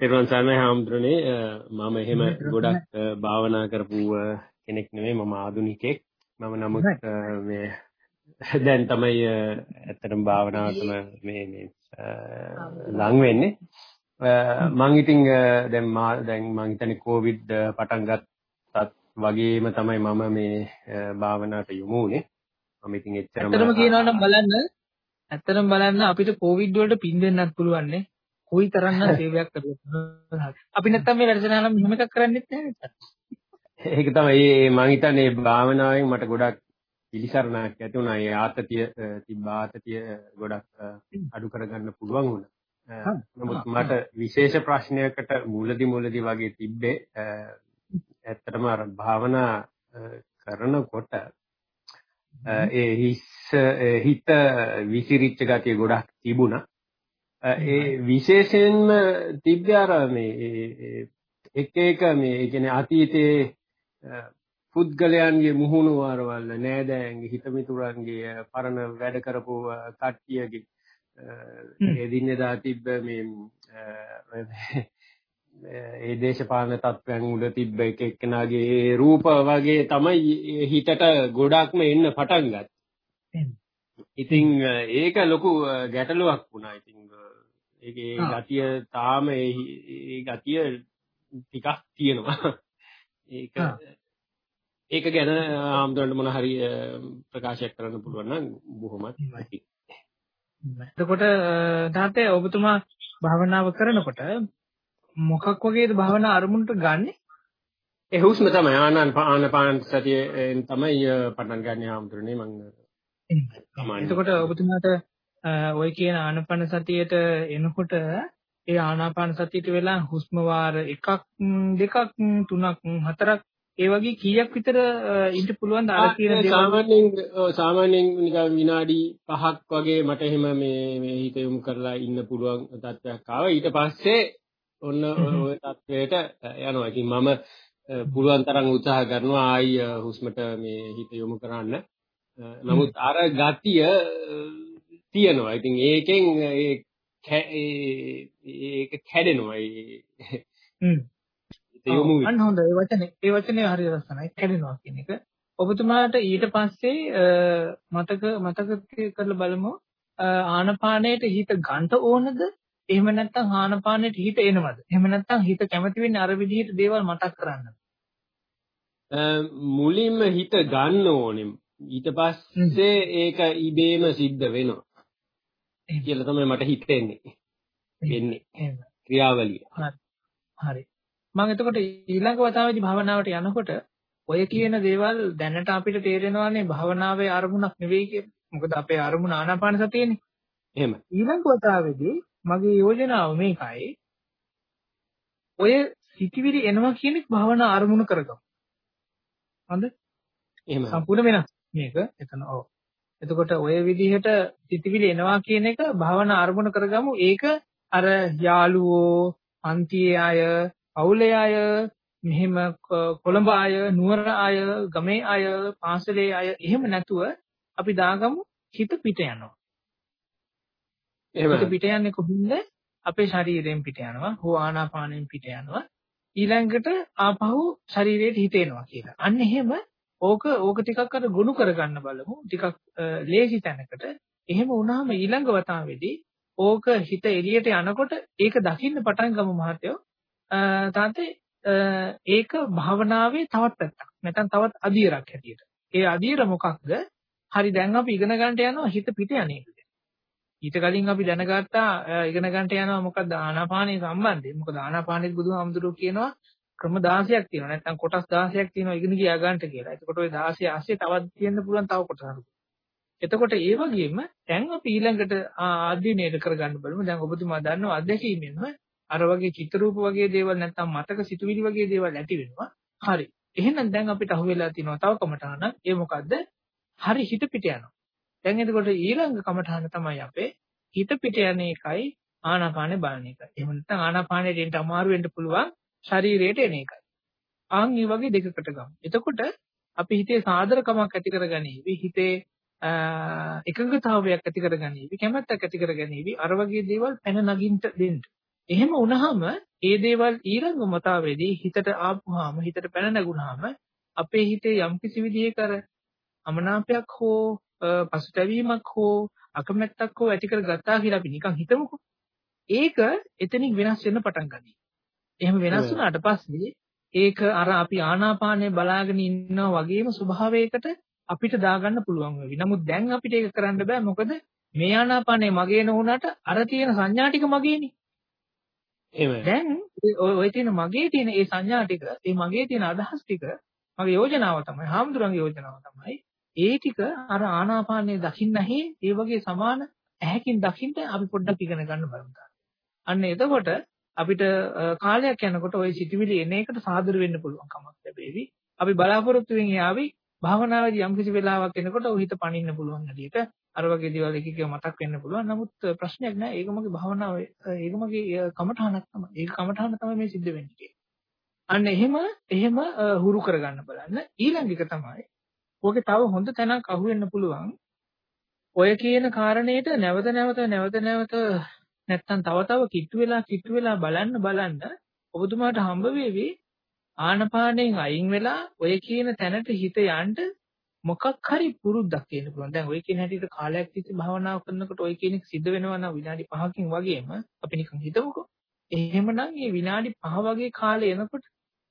තෙරුවන් සරණයි හාමුදුරනේ. මම එහෙම ගොඩක් භාවනා කරපු කෙනෙක් නෙමෙයි. මම ආදුනිකෙක්. මම නමුත් මේ දැන් තමයි ඇත්තටම භාවනාවටම මේ මේ ලං වෙන්නේ. මම ඉතින් දැන් මා දැන් මම හිතන්නේ කොවිඩ් පටන් ගත්තත් වගේම තමයි මම මේ භාවනාවට යොමු වුනේ. මම ඉතින් එච්චරම ඇත්තටම කියනවා නම් බලන්න. ඇත්තටම බලන්න අපිට කොවිඩ් වලට පින් දෙන්නත් පුළුවන් නේ කොයි තරම්නම් සේවයක් කරුවොත් අපි නැත්තම් මේ වැඩසටහන නම් මෙහෙම එකක් කරන්නෙත් නැහැ? ඒක තමයි මම හිතන්නේ භාවනාවෙන් මට ගොඩක් පිළිසරණක් ඇති වුණා. ඒ ආතතිය තිබ්බ ආතතිය ගොඩක් අඩු කරගන්න පුළුවන් වුණා. නමුත් මට විශේෂ ප්‍රශ්නයකට මුලදි මුලදි වගේ තිබ්බේ ඇත්තටම අර භාවනා කරනකොට ඒ හිත විසිරිච්ච ගතිය ගොඩක් තිබුණා. ඒ විශේෂයෙන්ම තිබ්බේ අර මේ එක එක මේ කියන්නේ අතීතයේ පුද්ගලයන්ගේ මුහුණු වරවල් නෑදෑයන්ගේ හිතමිතුරන්ගේ පරණ වැඩ කරපු කට්ටියගේ එදිනෙදා තිබ්බ මේ ඒ දේශපාලන තත්ත්වයන් උඩ තිබ්බ එක එක්කෙනාගේ රූප වගේ තමයි හිතට ගොඩක්ම එන්න පටන් ගත්තේ. ඉතින් ඒක ලොකු ගැටලුවක් වුණා. ඉතින් ඒකේ ගතිය තාම ඒ ගතිය ටිකක් තියෙනවා. ඒක ඒක ගැන ආම්දරන්න මොන හරි ප්‍රකාශයක් කරන්න පුළුවන් නම් බොහොමත් එතකොට තාත්තේ ඔබතුමා භාවනාව කරනකොට මොකක් වගේද භාවනා අරමුණට ගන්නෙ? ඒ හුස්ම තමයි. ආනන් ආනපාන සතියෙන් තමයි පටන් ගන්න ආම්දරනේ මම එතකොට ඔබතුමාට ඔය කියන ආනාපාන සතියට එනකොට ඒ ආනාපාන සතියට වෙලා හුස්ම වාර එකක් දෙකක් තුනක් හතරක් ඒ වගේ කීයක් විතර ඉන්න පුළුවන්ද? අර කියන දේවල් සාමාන්‍යයෙන් සාමාන්‍යයෙන් නිකන් විනාඩි 5ක් වගේ මට එහෙම මේ මේ හිත යොමු කරලා ඉන්න පුළුවන් තත්ත්වයක් ආවා. ඊට පස්සේ ඔන්න ওই තත්ත්වයට යනවා. ඉතින් මම පුළුවන් තරම් උත්සාහ කරනවා ආයි හුස්මට මේ හිත යොමු කරන්න. නමුත් අර ගතිය තියෙනවා. ඉතින් ඒකෙන් ඒක කැඩෙනවා. හ්ම්. අන්න හොඳ ඒ වචනේ ඒ වචනේ හරි ලස්සනයි. කැඩෙනවා කියන එක. ඔබතුමාට ඊට පස්සේ මතක මතක කරලා බලමු ආනපානයට හිත ගන්න ඕනද? එහෙම නැත්නම් ආනපානයට හිත එනවද? එහෙම නැත්නම් හිත කැමති වෙන්නේ අර විදිහට දේවල් මතක් කරන්නද? මුලින්ම හිත ගන්න ඕනේ. ඊට පස්සේ ඒක ඉබේම සිද්ධ වෙනවා. කියලා තමයි මට හිතෙන්නේ. වෙන්නේ. ක්‍රියාවලිය. හරි. මම එතකොට ඊළඟ වතාවේදී භාවනාවට යනකොට ඔය කියන දේවල් දැනට අපිට තේරෙනවානේ භාවනාවේ අරමුණක් නෙවෙයි කියලා. මොකද අපේ අරමුණ ආනාපාන සතියනේ. එහෙම. ඊළඟ වතාවේදී මගේ යෝජනාව මේකයි. ඔය සිටිවිලි එනවා කියන භාවනා අරමුණු කරගමු. හොඳ? එහෙම. සම්පූර්ණ වෙනස් මේක. එතන ඔව්. එතකොට ඔය විදිහට සිතිවිලි එනවා කියන එක භවනා අරමුණ කරගමු. ඒක අර යාළුවෝ, අන්තියේ අය, පවුලේ අය, මෙහෙම කොළඹ අය, නුවර අය, ගමේ අය, පාසලේ අය එහෙම නැතුව අපි දාගමු හිත පිට යනවා. එහෙම පිට යන්නේ කොහොමද? අපේ ශරීරයෙන් පිට යනවා, හෝ ආනාපානයෙන් පිට යනවා. ඊළඟට ආපහු ශරීරයට හිත එනවා කියලා. අන්න එහෙම ඕක ඕක ටිකක් අර ගොනු කරගන්න බලමු. ටිකක් ලේසි තැනකට. එහෙම වුණාම ඊළඟ වතාවේදී ඕක හිත එළියට යනකොට ඒක දකින්න පටන් ගමු මහත්තයෝ. තාත්තේ ඒක භාවනාවේ තවත් පැත්තක්. නැත්නම් තවත් අදියරක් හැටියට. ඒ අදියර මොකක්ද? හරි දැන් අපි ඉගෙන ගන්නට යනවා හිත පිට යන්නේ. ඊට කලින් අපි දැනගත්තා ඉගෙන ගන්නට යනවා මොකක්ද ආනාපානයේ සම්බන්ධයෙන්. මොකද ආනාපානෙත් බුදුහාමුදුරුවෝ කියනවා ක්‍රම 16ක් තියෙනවා. නැත්නම් කොටස් 16ක් තියෙනවා ඉගෙන ගියා ගන්නට කියලා. එතකොට ওই 16 ASCII තවත් තියෙන්න පුළුවන් තව කොටසක්. එතකොට ඒ වගේම දැන් අපි ඊළඟට අධ්‍යයනය කරගන්න බලමු. දැන් ඔබතුමා දන්නවා අධ්‍යක්ීමෙන්ම අර වගේ චිත්‍රූප වගේ දේවල් නැත්නම් මතක සිතුවිලි වගේ දේවල් ඇති වෙනවා. හරි. එහෙනම් දැන් අපිට අහුවෙලා තියෙනවා තව කමඨාන. ඒ මොකද්ද? හරි හිත පිට යනවා. දැන් එතකොට ඊළඟ කමඨාන තමයි අපේ හිත පිට යන එකයි ආනාපානෙ බලන එක. එහෙම නැත්නම් ආනාපානෙට එන්න අමාරු වෙන්න පුළුවන් ශරීරයට එන එකයි. ආන් මේ වගේ දෙකකට ගමු. එතකොට අපි හිතේ සාදරකමක් ඇති කරගනීවි. හිතේ එකඟතාවයක් ඇති කරගනීවි. කැමැත්තක් ඇති කරගනීවි. අර වගේ දේවල් පැන නගින්න දෙන්න. එහෙම වුණාම ඒ දේවල් ඊළඟ මතාවේදී හිතට ආපුවාම හිතට පැන නැගුණාම අපේ හිතේ යම්කිසි විදිහක අර අමනාපයක් හෝ පසුතැවීමක් හෝ අකමැත්තක් හෝ ඇති කරගත්තා කියලා අපි නිකන් හිතමුකෝ. ඒක එතනින් වෙනස් වෙන්න පටන් ගනී. එහෙම වෙනස් වුණාට පස්සේ ඒක අර අපි ආනාපානය බලාගෙන ඉන්නා වගේම ස්වභාවයකට අපිට දාගන්න පුළුවන් වෙවි. නමුත් දැන් අපිට ඒක කරන්න බෑ මොකද මේ ආනාපානය මගේ නොවුනට අර තියෙන සංඥා ටික මගේනේ. එහෙමයි. දැන් ඔය තියෙන මගේ තියෙන ඒ සංඥා ටික, ඒ මගේ තියෙන අදහස් ටික මගේ යෝජනාව තමයි, හාමුදුරන්ගේ යෝජනාව තමයි. ඒ ටික අර ආනාපානයේ දකින්න ඇහි ඒ වගේ සමාන ඇහැකින් දකින්න අපි පොඩ්ඩක් ඉගෙන ගන්න බලමු. අන්න එතකොට අපිට කාලයක් යනකොට ওই සිතුවිලි එන එකට සාදර වෙන්න පුළුවන් කමක් ලැබෙවි. අපි බලාපොරොත්තු වෙමින් යාවි භාවනාවේදී යම් කිසි වෙලාවක් එනකොට ඔය හිත පනින්න පුළුවන් හැටියට අර වගේ දේවල් එක එක මතක් වෙන්න පුළුවන්. නමුත් ප්‍රශ්නයක් නෑ. ඒක මගේ භාවනාව ඒක මගේ කමඨහනක් තමයි. ඒක කමඨහන තමයි මේ සිද්ධ වෙන්නේ. අන්න එහෙම එහෙම හුරු කරගන්න බලන්න. ඊළඟ එක තමයි ඔගේ තව හොඳ තැනක් අහුවෙන්න පුළුවන්. ඔය කියන කාරණේට නැවත නැවත නැවත නැවත නැත්තම් තව තව කිට්ටු වෙලා කිට්ටු වෙලා බලන්න බලන්න ඔබතුමාට හම්බ වෙවි ආනපානෙන් අයින් වෙලා ඔය කියන තැනට හිත යන්න මොකක් හරි පුරුද්දක් තියෙන්න පුළුවන්. දැන් ඔය කියන හැටියට කාලයක් තිස්සේ භාවනා කරනකොට ඔය කියන එක සිද්ධ වෙනවා නම් විනාඩි 5කින් වගේම අපි නිකන් හිතමුකෝ. එහෙමනම් මේ විනාඩි 5 වගේ කාලය එනකොට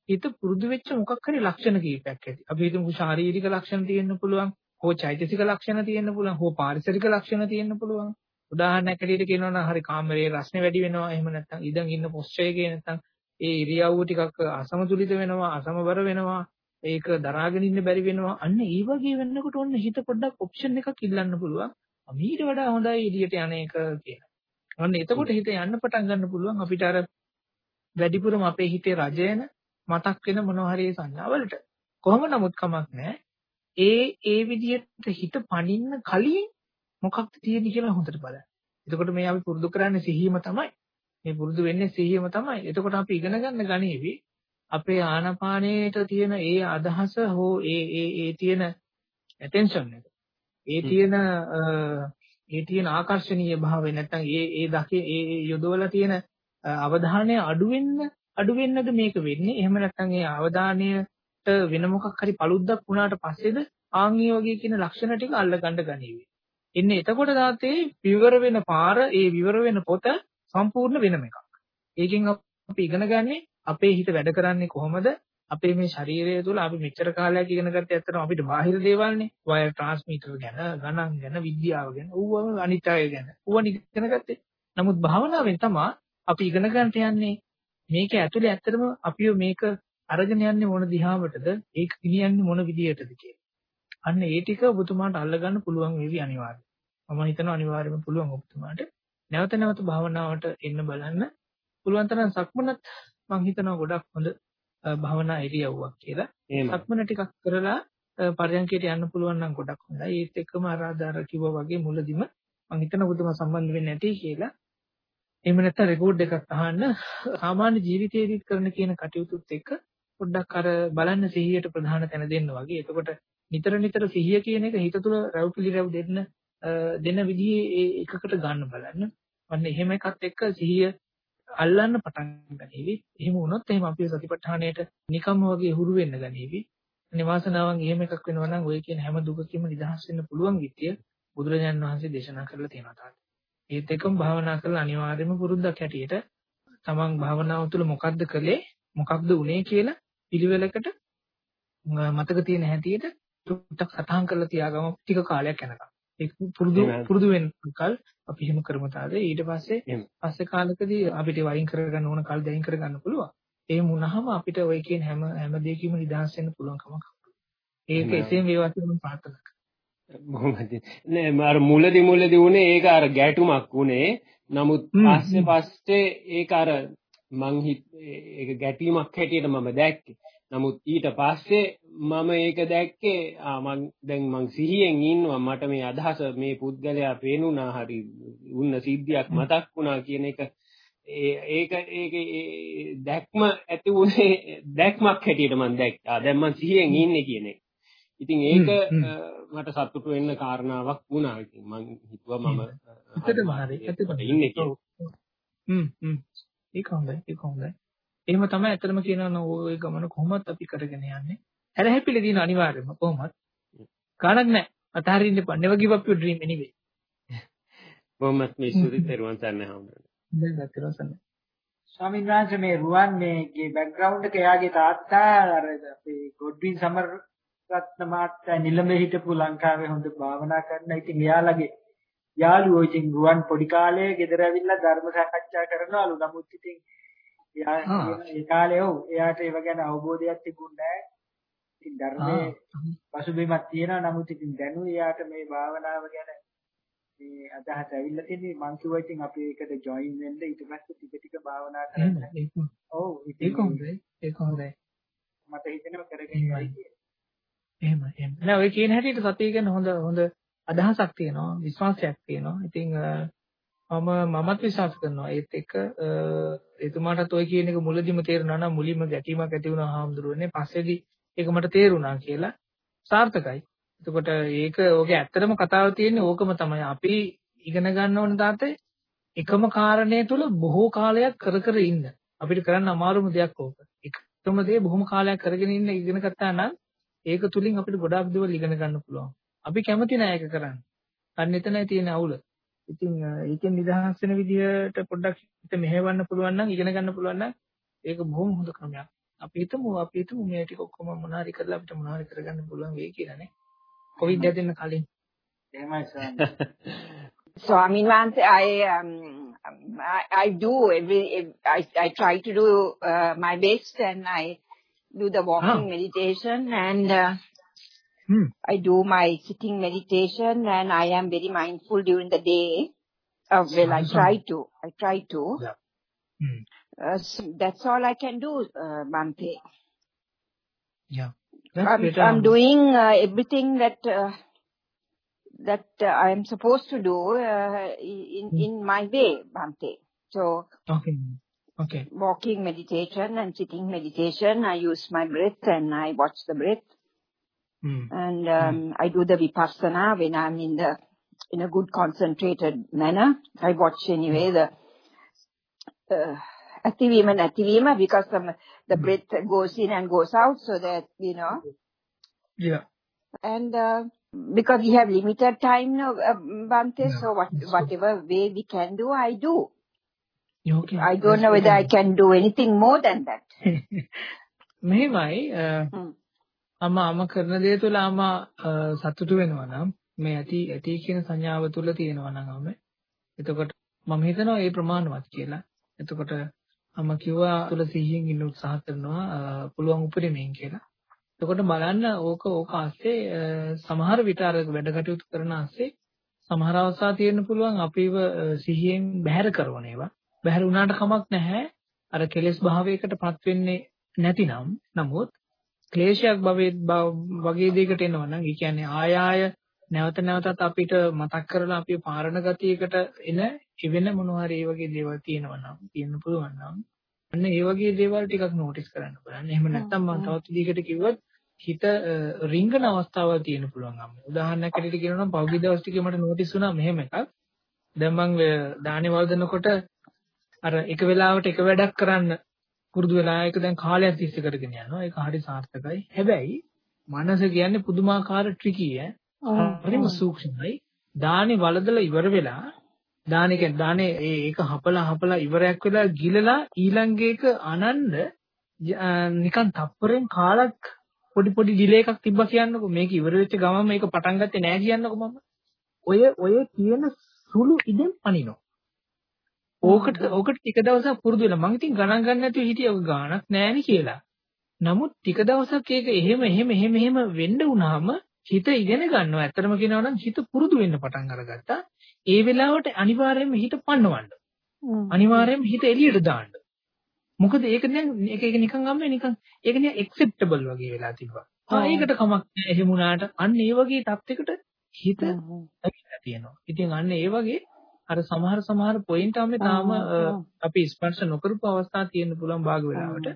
හිත පුරුදු වෙච්ච මොකක් හරි ලක්ෂණ කීපයක් ඇති. අපි හිතමු ශාරීරික ලක්ෂණ තියෙන්න පුළුවන්, හෝ චෛතසික ලක්ෂණ තියෙන්න පුළුවන්, හෝ පාරිසරික ලක්ෂණ තියෙන්න පුළුවන්. උදාහරණයක් ඇටියට කියනවා නම් හරි කාමරයේ රස්නේ වැඩි වෙනවා. එහෙම නැත්නම් ඉඳන් ඉන්න පොස්චර් එකේ නැත්නම් ඒ ඉරියව්ව ටිකක් අසමතුලිත වෙනවා, අසමබර වෙනවා. ඒක දරාගෙන ඉන්න බැරි වෙනවා. අන්න ඒ වගේ වෙන්නකොට ඔන්න හිත පොඩ්ඩක් ඔප්ෂන් එකක් ඉල්ලන්න පුළුවන්. මීට වඩා හොඳයි එළියට යන එක කියලා. අන්න එතකොට හිත යන්න පටන් ගන්න පුළුවන් අපිට අර වැඩිපුරම අපේ හිතේ රජයන මතක් වෙන මොනවා හරි සංඥාවලට. කොහොම නමුත් කමක් නැහැ. ඒ ඒ විදිහට හිත පනින්න කලින් මොකක්ද තියෙන්නේ කියලා හොඳට බලන්න. එතකොට මේ අපි පුරුදු කරන්නේ සිහියම තමයි. මේ පුරුදු වෙන්නේ සිහියම තමයි. එතකොට අපි ඉගෙන ගන්න ගණේවි අපේ ආනපානයේට තියෙන ඒ අදහස හෝ ඒ ඒ ඒ තියෙන attention එක. ඒ තියෙන ඒ තියෙන ආකර්ෂණීය භාවය නැත්නම් ඒ ඒ දකේ ඒ යොදවලා තියෙන අවධානය අඩු වෙන්න අඩු වෙන්නද මේක වෙන්නේ? එහෙම නැත්නම් ඒ අවධානයට වෙන මොකක් හරි paluddක් වුණාට පස්සේද ආන්ගේ වගේ කියන ලක්ෂණ ටික අල්ලගන්න ගනීවි. එන්නේ එතකොට තාත්තේ විවර වෙන පාර ඒ විවර වෙන පොත සම්පූර්ණ වෙනම එකක්. ඒකෙන් අපි ඉගෙන ගන්නේ අපේ හිත වැඩ කරන්නේ කොහොමද? අපේ මේ ශරීරය තුළ අපි මෙච්චර කාලයක් ඉගෙන ගත්තේ ඇත්තටම අපිට බාහිර දේවල්නේ. වයර් ට්‍රාන්ස්මිටර් ගැන, ගණන් ගැන, විද්‍යාව ගැන, ඌවම අනිත් අය ගැන. ඌව ඉගෙන ගත්තේ. නමුත් භාවනාවෙන් තමයි අපි ඉගෙන ගන්නට යන්නේ මේක ඇතුලේ ඇත්තටම අපිව මේක අරගෙන යන්නේ මොන දිහාවටද? ඒක ගෙනියන්නේ මොන විදියටද කියලා. අන්න ඒ ටික ඔබතුමාට අල්ලගන්න පුළුවන් වේවි අනිවාර්යයෙන්. මම හිතනවා අනිවාර්යයෙන්ම පුළුවන් ඔබතුමාට. නැවත නැවත භාවනාවට එන්න බලන්න. පුළුවන් තරම් සක්මනත් මම හිතනවා ගොඩක් හොඳ භාවනා ඉරියව්වක් කියලා. සක්මන ටිකක් කරලා පරයන්කයට යන්න පුළුවන් නම් ගොඩක් හොඳයි. ඒත් එක්කම ආරාධාර කිව්වා වගේ මුලදිම මම හිතන බුදුම සම්බන්ධ වෙන්නේ නැති කියලා. එහෙම නැත්නම් රෙකෝඩ් එකක් අහන්න සාමාන්‍ය ජීවිතයේදීත් කරන කියන කටයුතුත් එක්ක පොඩ්ඩක් අර බලන්න සිහියට ප්‍රධාන තැන දෙන්න වගේ. එතකොට නිතර නිතර සිහිය කියන එක හිත තුළ රැව් පිළිරැව් දෙන්න දෙන විදිහේ එකකට ගන්න බලන්න. අන්න එහෙම එකත් එක්ක සිහිය අල්ලන්න පටන් ගනීවි. එහෙම වුණොත් එහෙම අපි සතිපට්ඨානයට නිකම්ම වගේ හුරු වෙන්න ගනීවි. නිවාසනාවන් එහෙම එකක් වෙනවා නම් ඔය කියන හැම දුකකින්ම නිදහස් වෙන්න පුළුවන් විදිය බුදුරජාණන් වහන්සේ දේශනා කරලා තියෙනවා තාත්. ඒත් එක්කම භාවනා කරලා අනිවාර්යයෙන්ම පුරුද්දක් හැටියට තමන් භාවනාව තුළ මොකද්ද කළේ මොකක්ද උනේ කියලා පිළිවෙලකට මතක තියෙන හැටියට ටුට්ටක් සටහන් කරලා තියාගමු ටික කාලයක් යනකම්. ඒක පුරුදු පුරුදු වෙනකල් අපි එහෙම කරමු තාද. ඊට පස්සේ පස්සේ කාලෙකදී අපිට වයින් කරගන්න ඕන කල් දැයින් කරගන්න පුළුවන්. ඒ වුණාම අපිට ඔය කියන හැම හැම දෙයකින්ම නිදහස් වෙන්න පුළුවන් කමක් ඒක එසේම වේවා කියලා මම ප්‍රාර්ථනා කරනවා. මොහොමද? නෑ මාර මුලදි මුලදි උනේ ඒක අර ගැටුමක් උනේ නමුත් පස්සේ පස්සේ ඒක අර මං හිත ඒක ගැටීමක් හැටියට මම දැක්කේ නමුත් ඊට පස්සේ මම ඒක දැක්කේ ආ මං දැන් මං සිහියෙන් ඉන්නවා මට මේ අදහස මේ පුද්ගලයා පේනුණා හරි වුණ සිද්ධියක් මතක් වුණා කියන එක ඒක ඒක දැක්ම ඇති වුණේ දැක්මක් හැටියට මං දැක්කා දැන් මං සිහියෙන් ඉන්නේ කියන එක. ඉතින් ඒක මට සතුටු වෙන්න කාරණාවක් වුණා. ඉතින් මං හිතුවා මම ඇත්තටම හරි. ඇත්තටම ඉන්නේ කියලා. හ්ම් හ්ම් ඒක හොඳයි. ඒක හොඳයි. එහෙම තමයි ඇත්තටම කියනවා නම් ওই ගමන කොහොමත් අපි කරගෙන යන්නේ. හැරහැපිලි දින අනිවාර්යයෙන්ම කොහොමත්. ගානක් නැහැ. අතහරින්න එපා. never give up your dream anyway. බොහොමත් මේ සුරි තෙරුවන් සරණයි හම්බුනේ. දැන් තෙරුවන් සරණයි. ස්වාමීන් වහන්සේ මේ රුවන් මේගේ බෑග්ග්‍රවුන්ඩ් එක එයාගේ තාත්තා අර අපේ ගොඩ්වින් සමරරත්න මහත්තයා නිලමේ හිටපු ලංකාවේ හොඳ භාවනා කරන ඉතින් එයාලගේ යාළුවෝ ඉතින් රුවන් පොඩි කාලේ ගෙදර ඇවිල්ලා ධර්ම සාකච්ඡා කරනවලු නමුත් ඉතින් එයා ඒ කාලේ ඔව් එයාට ඒව ගැන අවබෝධයක් තිබුණේ නැහැ. ඉතින් ධර්මයේ පසුබිමක් තියෙනවා නමුත් ඉතින් දැනුයි එයාට මේ භාවනාව ගැන මේ අදහස ඇවිල්ලා තියෙන්නේ මං කිව්වා ඉතින් අපි ඒකට ජොයින් වෙන්න ඊට පස්සේ ටික ටික භාවනා කරන්න. ඔව් ඒක හොඳයි. ඒක හොඳයි. මට හිතෙනවා කරගෙන යයි කියලා. එහෙම එහෙම. නෑ ඔය කියන හැටියට සතිය ගැන හොඳ හොඳ අදහසක් තියෙනවා විශ්වාසයක් තියෙනවා. ඉතින් මම මමත් විශ්වාස කරනවා ඒත් එක්ක එතුමාටත් ඔය කියන එක මුලදිම තේරුණා නම් මුලින්ම ගැටීමක් ඇති වුණා හාමුදුරුවනේ පස්සේදී ඒක මට තේරුණා කියලා සාර්ථකයි. එතකොට ඒක ඕකේ ඇත්තටම කතාව තියෙන්නේ ඕකම තමයි. අපි ඉගෙන ගන්න ඕන තාත්තේ එකම කාරණේ තුල බොහෝ කාලයක් කර කර ඉන්න. අපිට කරන්න අමාරුම දෙයක් ඕක. එකම දේ බොහොම කාලයක් කරගෙන ඉන්න ඉගෙන ගත්තා නම් ඒක තුලින් අපිට ගොඩාක් දේවල් ඉගෙන ගන්න පුළුවන්. අපි කැමති නෑ ඒක කරන්න. අන්න එතනයි තියෙන අවුල. ඉතින් ඒකෙන් නිදහස් වෙන විදිහට පොඩ්ඩක් හිත මෙහෙවන්න පුළුවන් නම් ඉගෙන ගන්න පුළුවන් නම් ඒක බොහොම හොඳ ක්‍රමයක්. අපි හිතමු අපි හිතමු මේ ටික ඔක්කොම මොනාරි කරලා අපිට මොනාරි කරගන්න පුළුවන් වෙයි කියලා නේ. කොවිඩ් හැදෙන්න කලින්. එහෙමයි ස්වාමී. Swami Vance, I um, I, I do every I I try to do uh, my best and I do the walking Ah. meditation and uh, Hmm. I do my sitting meditation and I am very mindful during the day. Uh, well, I try to. I try to. Yeah. Hmm. Uh, so that's all I can do, uh, Bante. Yeah. That's I'm. I'm doing uh, everything that uh, that uh, I am supposed to do uh, in in my way, Bante. So Okay. Okay. walking meditation and sitting meditation, I use my breath and I watch the breath, Mm. And um, mm. I do the vipassana when I'm in the in a good concentrated manner. I watch anyway the uh, ativima and ativima because the breath goes in and goes out so that, you know. Yeah. And uh, because we have limited time now, uh, yeah. so what, whatever way we can do, I do. Okay. I don't know whether I can do anything more than that. Meanwhile, uh. Hmm. අම අම කරන දේ තුළ අම අ, සතුටු වෙනවා නම් මේ ඇති ඇති කියන සංඥාව තුළ තියෙනවා නම් අම එතකොට මම හිතනවා ඒ ප්‍රමාණවත් කියලා. එතකොට අම කිව්වා තුළ සිහියෙන් ඉන්න උත්සාහ කරනවා අ, පුළුවන් උපරිමයෙන් කියලා. එතකොට බලන්න ඕක ඕක ASCII අ, සමහර විට අර වැඩ කටයුතු කරන ASCII සමහර අවස්ථා තියෙන්න පුළුවන් අපිව අ, සිහියෙන් බැහැර කරන ඒවා. බැහැර වුණාට කමක් නැහැ. අර කෙලෙස් භාවයකටපත් වෙන්නේ නැතිනම් නමුත් ක්ලේශයක් භවයේ බව- වගේ දෙයකට එනවා නම් ඒ කියන්නේ ආය ආය නැවත නැවතත් අපිට මතක් කරලා අපි පාරණ ගතියකට එන ඉවෙන මොනවා හරි ඒ වගේ දේවල් තියෙනවා නම් තියෙන්න පුළුවන් නම් අන්න ඒ වගේ දේවල් ටිකක් නෝටිස් කරන්න බලන්න. එහෙම නැත්නම් මම තවත් විදිහකට කිව්වොත් හිත අ, රිංගන අවස්ථාවල් තියෙන්න පුළුවන් අම්ම. උදාහරණයක් ඇටියට කියනවා නම් පෞද්ගලික දවස් ටිකේ මට නෝටිස් වුණා මෙහෙම එකක්. දැන් මම දානේ වර්ධනකොට අර එක වෙලාවට එක වැඩක් කරන්න පුරුදු වෙලා ඒක දැන් කාලයක් තිස්සේ කරගෙන යනවා. ඒක හරි සාර්ථකයි. හැබැයි මනස කියන්නේ පුදුමාකාර ට්‍රිකි ඈ. හරිම සූක්ෂමයි. දානේ වලදලා ඉවර වෙලා දානේ කියන්නේ දානේ ඒක හපලා හපලා ඉවරයක් වෙලා ගිලලා ඊළඟ එක අනන්න නිකන් තප්පරෙන් කාලක් පොඩි පොඩි ඩිලේ එකක් තිබ්බා කියන්නකෝ මේක ඉවර වෙච්ච ගමන් මේක පටන් ගත්තේ නෑ කියන්නකෝ මම ඔය ඔය කියන සුළු ඉදෙන් පනිනවා ඕකට ඕකට ටික දවසක් පුරුදු වෙලා මං ඉතින් ගණන් ගන්න නැතුව හිටියා ඔය ගාණක් නෑනේ කියලා. නමුත් ටික දවසක් ඒක එහෙම එහෙම එහෙම එහෙම වෙන්න වුණාම හිත ඉගෙන ගන්නවා. ඇත්තටම කියනවා නම් හිත පුරුදු වෙන්න පටන් අරගත්තා. ඒ වෙලාවට අනිවාර්යයෙන්ම හිත පන්නවන්න. අනිවාර්යයෙන්ම හිත එළියට දාන්න. මොකද ඒක දැන් ඒක ඒක නිකන් අම්මේ නිකන් ඒක නිකන් ඇක්සෙප්ටබල් වගේ වෙලා තිබ්බා. ආ ඒකට කමක් නැහැ එහෙම වුණාට අන්න ඒ වගේ තත්යකට හිත ඇවිල්ලා තියෙනවා. ඉතින් අන්න ඒ වගේ අර සමහර සමහර පොයින්ට් අම්මේ තාම අපි ස්පර්ශ නොකරපු අවස්ථා තියෙන්න පුළුවන් භාග වෙලාවට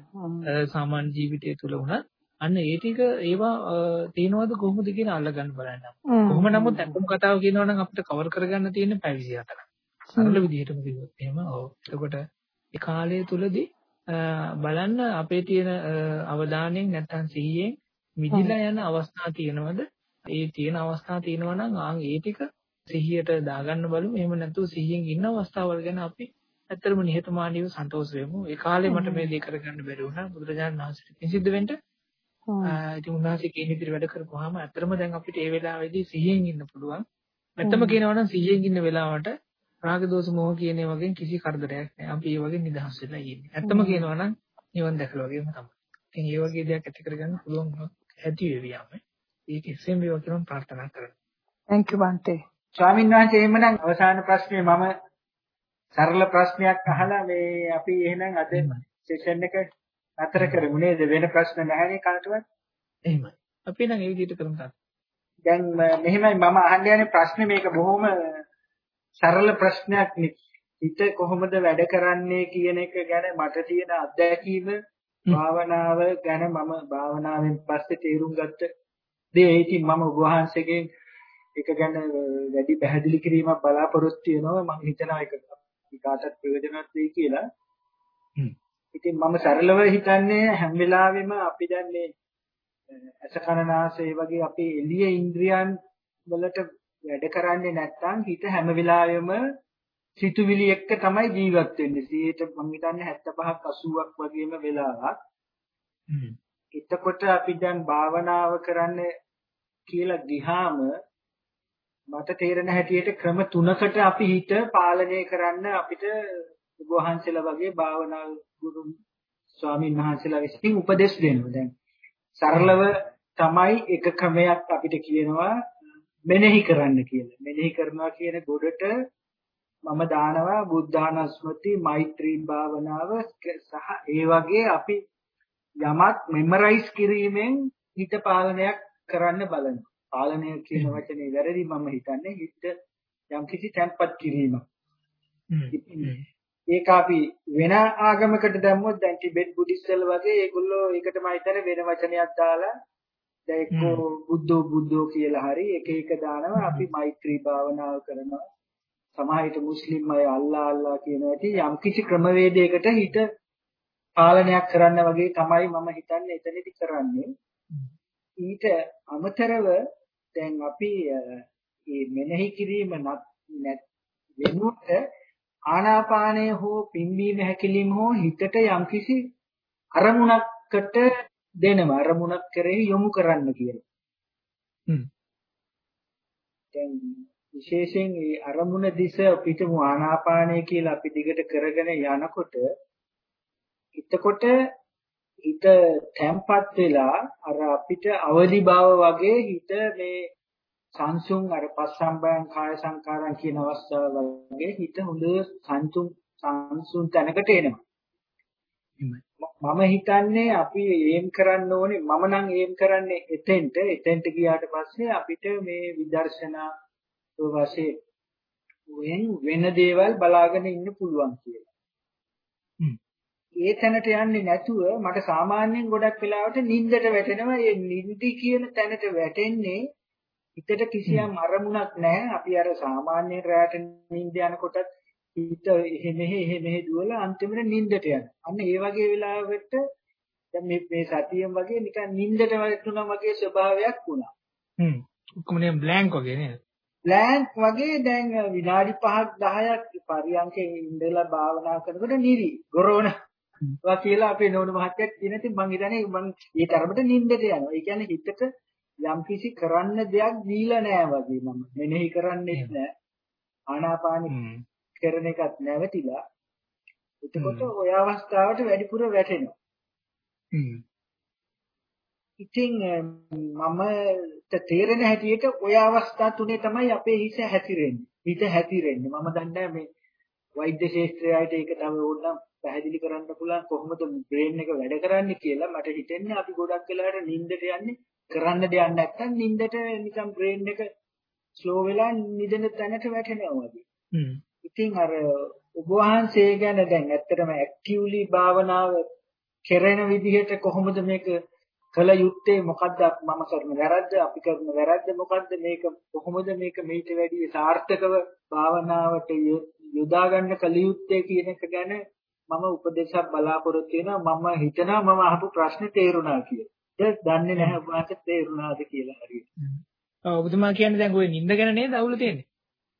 සාමාන්‍ය ජීවිතය තුළ වුණත් අන්න ඒ ටික ඒවා අ, තියෙනවද කොහොමද කියලා අල්ලගන්න බලන්න. කොහොම නමුත් අතුම් කතාව කියනවා නම් අපිට කවර් කරගන්න තියෙන්නේ පැය 24ක්. සරල විදිහටම කිව්වොත් එහෙම ඔව්. එතකොට ඒ කාලය තුලදී බලන්න අපේ තියෙන අවධානයෙන් නැත්නම් සිහියෙන් මිදිලා යන අවස්ථා තියෙනවද? ඒ තියෙන අවස්ථා තියෙනවා නම් ආන් ඒ ටික සිහියට දාගන්න බලමු. එහෙම නැත්නම් සිහියෙන් ඉන්න අවස්ථාවල් ගැන අපි ඇත්තටම නිහතමානීව සන්තෝෂ වෙමු. ඒ කාලේ මට මේ දේ කරගන්න බැරි වුණා. බුදුරජාණන් වහන්සේට පිසිද්ද වෙන්න. ඉතින් උන්වහන්සේ කියන විදිහට වැඩ කරපුවාම ඇත්තටම දැන් අපිට ඒ වෙලාවේදී සිහියෙන් ඉන්න පුළුවන්. නැත්තම කියනවා නම් සිහියෙන් ඉන්න වෙලාවට රාග දෝෂ මොහ කියන ඒ වගේ කිසි කරදරයක් නැහැ. අපි ඒ වගේ නිදහස් වෙලා ඉන්නේ. ඇත්තම කියනවා නම් නිවන් දැකලා වගේම තමයි. ඉතින් ඒ වගේ දෙයක් ඇති කරගන්න පුළුවන් ඇති වෙවි යන්නේ. ඒක එසේම වේවා කියලා ප්‍රාර්ථනා කරනවා. thank you බන්තේ. ස්වාමීන් වහන්සේ එහෙමනම් අවසාන ප්‍රශ්නේ මම සරල ප්‍රශ්නයක් අහලා මේ අපි එහෙනම් අද සෙෂන් එක නතර කරමු නේද? වෙන ප්‍රශ්න නැහැනේ කාටවත්? එහෙමයි. අපි නම් ඒ විදිහට කරමු තාත්තා. දැන් මෙහෙමයි මම අහන්න යන්නේ ප්‍රශ්නේ මේක බොහොම සරල ප්‍රශ්නයක් නේ. හිත කොහොමද වැඩ කරන්නේ කියන එක ගැන මට තියෙන අත්දැකීම භාවනාව ගැන මම භාවනාවෙන් පස්සේ තේරුම් ගත්ත දේ ඉතින් මම ඔබ වහන්සේගෙන් ඒක ගැන වැඩි පැහැදිලි කිරීමක් බලාපොරොත්තු වෙනවා මම හිතනවා ඒක කාටත් ප්‍රයෝජනවත් වෙයි කියලා. ඉතින් මම සරලව හිතන්නේ හැම වෙලාවෙම අපි දැන් මේ අස කනනාසය වගේ අපේ එළිය ඉන්ද්‍රියන් වලට වැඩ කරන්නේ නැත්නම් හිත හැම වෙලාවෙම සිතුවිලි එක්ක තමයි ජීවත් වෙන්නේ. 100ට මම හිතන්නේ 75ක් 80ක් වගේම වෙලාවක්. එතකොට අපි දැන් භාවනාව කරන්න කියලා ගිහාම මට තේරෙන හැටියට ක්‍රම තුනකට අපි හිත පාලනය කරන්න අපිට වහන්සේලා වගේ භාවනා ගුරු ස්වාමීන් වහන්සේලා විසින් උපදෙස් දෙනවා. දැන් සරලව තමයි එක ක්‍රමයක් අපිට කියනවා මෙනෙහි කරන්න කියලා. මෙනෙහි කරනවා කියන ගොඩට මම දානවා බුද්ධානස්මති මෛත්‍රී භාවනාව සහ ඒ වගේ අපි යමක් මෙමරයිස් කිරීමෙන් හිත පාලනයක් කරන්න බලනවා. පාලනය කියන වචනේ වැරදි මම හිතන්නේ හිත යම්කිසි තැම්පත් කිරීමක්. ඒක අපි වෙන ආගමකට දැම්මොත් දැන් ටිබෙට් බුද්දිස්ට්වල වගේ ඒගොල්ලෝ ඒකටම හිතන වෙන වචනයක් දාලා දැන් එක්කෝ බුද්ධෝ බුද්ධෝ කියලා හරි එක එක දානවා. අපි මෛත්‍රී භාවනාව කරනවා. සමහර මුස්ලිම් අය අල්ලා අල්ලා කියනවා ඇති යම් කිසි ක්‍රමවේදයකට හිත පාලනයක් කරන්න වගේ තමයි මම හිතන්නේ එතනදි කරන්නේ. ඊට අමතරව දැන් අපි මේ මෙනෙහි කිරීම වෙනුවට ආනාපානය හෝ පිම්බීම හැකිලිම හෝ හිතට යම්කිසි අරමුණකට දෙනවා අරමුණක් කරේ යොමු කරන්න කියලා. හ්ම්. දැන් විශේෂයෙන් මේ අරමුණ දිස පිටමු ආනාපානය කියලා අපි දිගට කරගෙන යනකොට එතකොට හිත තැම්පත් වෙලා අර අපිට අවදි බව වගේ හිත මේ සංසුන් අර පස්සම්බයං කාය සංකාරං කියන අවස්ථාව වගේ හිත හොඳ සංසුන් සංසුන් තැනකට එනවා. මම හිතන්නේ අපි ඒම් කරන්න ඕනේ මම නම් ඒම් කරන්නේ එතෙන්ට එතෙන්ට ගියාට පස්සේ අපිට මේ විදර්ශනා වශයෙන් වෙන දේවල් බලාගෙන ඉන්න පුළුවන් කියලා. ඒ තැනට යන්නේ නැතුව මට සාමාන්‍යයෙන් ගොඩක් වෙලාවට නිින්දට වැටෙනවා. ඒ නිින්දි කියන තැනට වැටෙන්නේ හිතට කිසියම් අරමුණක් නැහැ. අපි අර සාමාන්‍ය රැට නිින්ද යනකොටත් හිත එහෙ මෙහෙ එහෙ මෙහෙ දුවලා අන්තිමට නිින්දට යනවා. අන්න ඒ වගේ වෙලාවකට දැන් මේ මේ සතියෙන් වගේ නිකන් නිින්දට වැටුණා වගේ ස්වභාවයක් වුණා. හ්ම්. ඔක්කොම නිකන් බ්ලැන්ක් වගේ නේද? බ්ලැන්ක් වගේ දැන් විනාඩි 5ක් 10ක් පරියන්කේ ඉඳලා භාවනා කරනකොට නිරි ගොරෝන වා කියලා අපේ නෝන මහත්තයෙක් කියන ඉතින් මං හිතන්නේ මං ඒ තරමට නිින්දට යනවා. ඒ කියන්නේ හිතට යම්කිසි කරන්න දෙයක් දීලා නැහැ වගේ මම. මෙනෙහි කරන්නේ නැහැ. ආනාපානෙ කරන එකත් නැවතිලා එතකොට ඔය අවස්ථාවට වැඩිපුර වැටෙනවා. ඉතින් මම තේරෙන හැටියට ඔය අවස්ථා තුනේ තමයි අපේ හිත හැතිරෙන්නේ. හිත හැතිරෙන්නේ. මම දන්නේ මේ වෛද්‍ය ශාස්ත්‍රයයිට ඒක තව ඕනනම් පැහැදිලි කරන්න පුළුවන් කොහොමද බ්‍රේන් එක වැඩ කරන්නේ කියලා මට හිතෙන්නේ අපි ගොඩක් වෙලාවට නිින්දට යන්නේ කරන්න දෙයක් නැත්තම් නිින්දට නිකන් බ්‍රේන් එක ස්ලෝ වෙලා නිදන තැනට වැටෙනවා වගේ. ඉතින් අර ඔබ වහන්සේ ගැන දැන් ඇත්තටම ඇක්ටිව්ලි භාවනාව කෙරෙන විදිහට කොහොමද මේක කළ යුත්තේ? මොකද්ද මම කරන වැරද්ද? අපි කරන වැරද්ද මොකද්ද? මේක කොහොමද මේක මේට වැඩි සාර්ථකව භාවනාවට යොදා ගන්න කළ යුත්තේ කියන එක ගැන මම උපදේශයක් බලාපොරොත්තු වෙනවා මම හිතනවා මම අහපු ප්‍රශ්නේ තේරුණා කියලා. ඒක දන්නේ නැහැ ඔබ වහන්සේ තේරුණාද කියලා හරියට. ඔව් ඔබතුමා කියන්නේ දැන් ওই නිින්ද ගැන නේද අවුල තියෙන්නේ?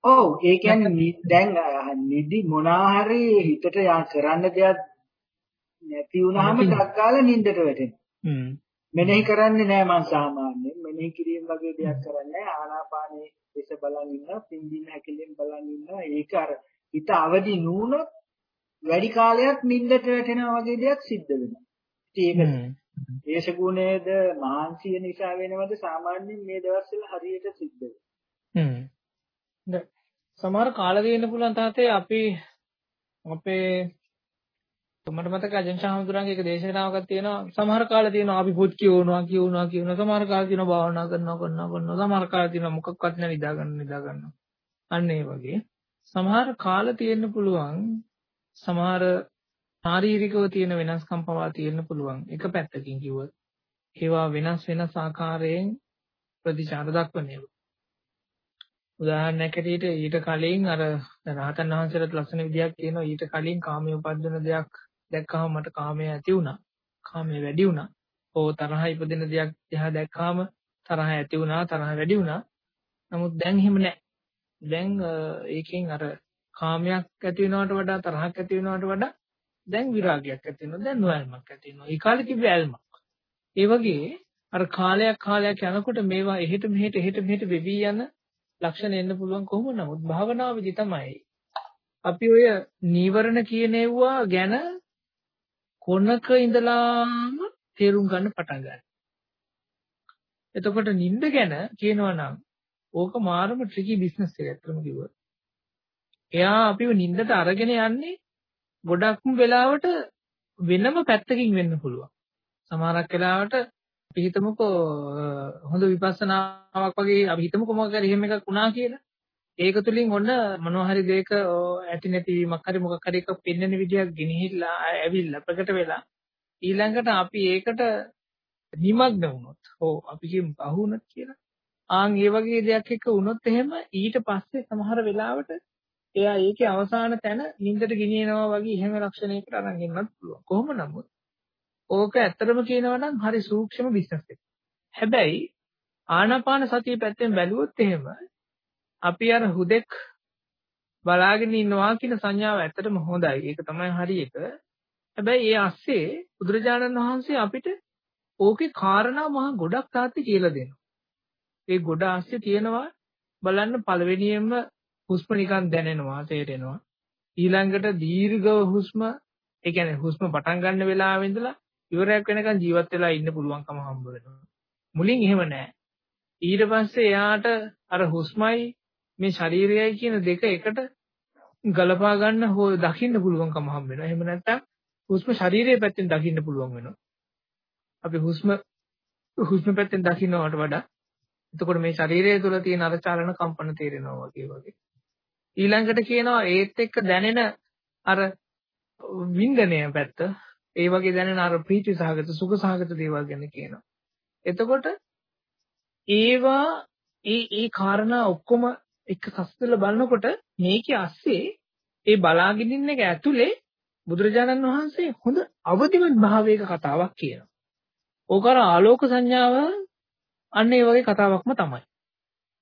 ඔව් ඒ කියන්නේ දැන් නිදි මොනවා හරි හිතට කරන්න දෙයක් නැති වුනහම ටක්කාලා නිින්දට වැටෙනවා. මෙනෙහි කරන්නේ නැහැ මං සාමාන්‍යයෙන්. මෙනෙහි කිරීම වගේ දෙයක් කරන්නේ ආනාපානයේ දේශ බලන් ඉන්නවා, පින්දින හැකලෙන් බලන් ඉන්නවා. ඒක අර හිත අවදි නුනොත් වැඩි කාලයක් නිින්දට වැටෙනවා වගේ දෙයක් සිද්ධ වෙනවා. ඉතින් ඒක දේශගුණයේද මහන්සිය නිසා වෙනවද සාමාන්‍යයෙන් මේ දවස්වල හරියට සිද්ධ වෙනවා. සමහර කාල දෙන්න පුළුවන් තාතේ අපි අපේ මට මතක අජන් ශාමතුරන්ගේ එක දේශනාවක් තියෙනවා. සමහර කාල තියෙනවා අපි පොත් කියවනවා කියවනවා කියවනවා. සමහර කාල තියෙනවා භාවනා කරනවා කරනවා කරනවා. සමහර කාල තියෙනවා මොකක්වත් නැ නිදා ගන්න නිදා ගන්නවා. අන්න ඒ වගේ. සමහර කාල තියෙන්න පුළුවන් සමහර ශාරීරිකව තියෙන වෙනස්කම් පවා තියෙන්න පුළුවන් එක පැත්තකින් කිව්වොත් ඒවා වෙනස් වෙනස් ආකාරයෙන් ප්‍රතිචාර දක්වන ඒවා උදාහරණයක් ඇටියට ඊට කලින් අර රහතන් වහන්සේලාට ලස්සන විදියක් කියනවා ඊට කලින් කාමයේ උපදින දෙයක් දැක්කම මට කාමය ඇති වුණා. කාමය වැඩි වුණා. ඕ තරහ ඉපදෙන දෙයක් දිහා දැක්කම තරහ ඇති වුණා, තරහ වැඩි වුණා. නමුත් දැන් එහෙම නැහැ. දැන් ඒකෙන් අර කාමයක් ඇති වෙනවට වඩා තරහක් ඇති වෙනවට වඩා දැන් විරාගයක් ඇති වෙනවා. දැන් නොයල්මක් ඇති වෙනවා. ඒ කාලේ තිබ්බ ඇල්මක්. ඒ වගේ අර කාලයක් කාලයක් යනකොට මේවා එහෙට මෙහෙට එහෙට මෙහෙට වෙවි යන ලක්ෂණ එන්න පුළුවන් කොහොම නමුත් භාවනාවේදී තමයි අපි ඔය නීවරණ කියන ඒවා ගැන කොනක ඉඳලාම තේරුම් ගන්න පටන් ගන්නවා. එතකොට නිින්ද ගැන කියනවා නම් ඕක මාරම ට්‍රිකි බිස්නස් එකක් ඇත්තම කිව්වොත්. එයා අපිව නිින්දට අරගෙන යන්නේ ගොඩක්ම වෙලාවට වෙනම පැත්තකින් වෙන්න පුළුවන්. සමහරක් වෙලාවට අපි හිතමුකෝ හොඳ විපස්සනාවක් වගේ අපි හිතමුකෝ මොකක් හරි එහෙම එකක් වුණා කියලා. ඒක තුලින් ඔන්න මොනවා හරි දෙයක ඇති නැති වීමක් හරි මොකක් හරි එකක් පෙන්වන විදියක් ගෙනහිල්ලා ඇවිල්ලා ප්‍රකට වෙලා ඊළඟට අපි ඒකට නිමග්න වුණොත් ඕ අපි කියමු අහුණත් කියලා ආන් ඒ වගේ දෙයක් එක්ක වුණොත් එහෙම ඊට පස්සේ සමහර වෙලාවට එයා ඒකේ අවසාන තැන නින්දට ගෙනියනවා වගේ එහෙම ලක්ෂණයකට අරන් එන්නත් පුළුවන් කොහොම නමුත් ඕක ඇත්තටම කියනවා නම් හරි සූක්ෂම බිස්නස් එකක් හැබැයි ආනාපාන සතිය පැත්තෙන් බැලුවොත් එහෙම අපි අර හුදෙක් බලාගෙන ඉන්නවා කියන සංඥාව ඇත්තටම හොඳයි. ඒක තමයි හරි එක. හැබැයි ඒ ASCII බුදුරජාණන් වහන්සේ අපිට ඕකේ කාරණා මහා ගොඩක් තාත්තේ කියලා දෙනවා. ඒ ගොඩ ASCII තියෙනවා බලන්න පළවෙනියෙන්ම හුස්ම නිකන් දැනෙනවා තේරෙනවා. ඊළඟට දීර්ඝව හුස්ම ඒ කියන්නේ හුස්ම පටන් ගන්න වෙලාවෙ ඉඳලා ඉවරයක් වෙනකන් ජීවත් වෙලා ඉන්න පුළුවන්කම හම්බ වෙනවා. මුලින් එහෙම නැහැ. ඊට පස්සේ එයාට අර හුස්මයි මේ ශරීරයයි කියන දෙක එකට ගලපා ගන්න හෝ දකින්න පුළුවන්කම හම්බ වෙනවා. එහෙම නැත්නම් හුස්ම ශරීරයේ පැත්තෙන් දකින්න පුළුවන් වෙනවා. අපි හුස්ම හුස්ම පැත්තෙන් දකින්නවට වඩා එතකොට මේ ශරීරය තුළ තියෙන අර චලන කම්පන තේරෙනවා වගේ වගේ. ඊළඟට කියනවා ඒත් එක්ක දැනෙන අර වින්දනය පැත්ත ඒ වගේ දැනෙන අර ප්‍රීති සහගත සුඛ සහගත දේවල් ගැන කියනවා. එතකොට ඒවා ඒ ඒ කාරණා ඔක්කොම එක සස්තල බලනකොට මේකේ ASCII ඒ බලාගෙන ඉන්න එක ඇතුලේ බුදුරජාණන් වහන්සේ හොඳ අවදිමත් භාවයක කතාවක් කියනවා. ඕක අර ආලෝක සංඥාව අන්න ඒ වගේ කතාවක්ම තමයි.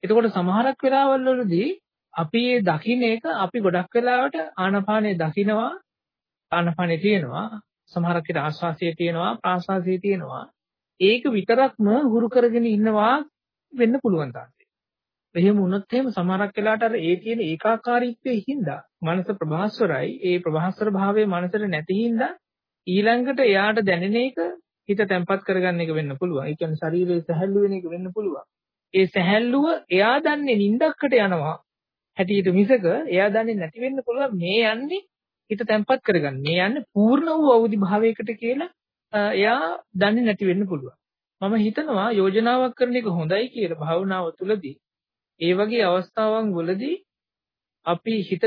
එතකොට සමහරක් වෙලාවල් වලදී අපි මේ දකින්න එක අපි ගොඩක් වෙලාවට ආනපානේ දකිනවා ආනපානේ තියෙනවා සමහරක් විට ආස්වාසිය තියෙනවා ප්‍රාස්වාසිය තියෙනවා ඒක විතරක්ම හුරු කරගෙන ඉන්නවා වෙන්න පුළුවන් තාක්ෂේ. එහෙම වුණොත් එහෙම සමහරක් වෙලාවට අර ඒ තියෙන ඒකාකාරීත්වයේ හින්දා මනස ප්‍රභාස්වරයි ඒ ප්‍රභාස්වර භාවයේ මනසට නැති හින්දා ඊළඟට එයාට දැනෙන එක හිත තැම්පත් කරගන්න එක වෙන්න පුළුවන්. ඒ කියන්නේ ශරීරයේ සැහැල්ලු වෙන එක වෙන්න පුළුවන්. ඒ සැහැල්ලුව එයා දන්නේ නිින්දක්කට යනවා. හැටියට මිසක එයා දන්නේ නැති වෙන්න පුළුවන් මේ යන්නේ හිත තැම්පත් කරගන්න. මේ යන්නේ පූර්ණ වූ අවදි භාවයකට කියලා එයා දන්නේ නැති වෙන්න පුළුවන්. මම හිතනවා යෝජනාවක් කරන එක හොඳයි කියලා භාවනාව තුළදී ඒ වගේ අවස්ථාවන් වලදී අපි හිතට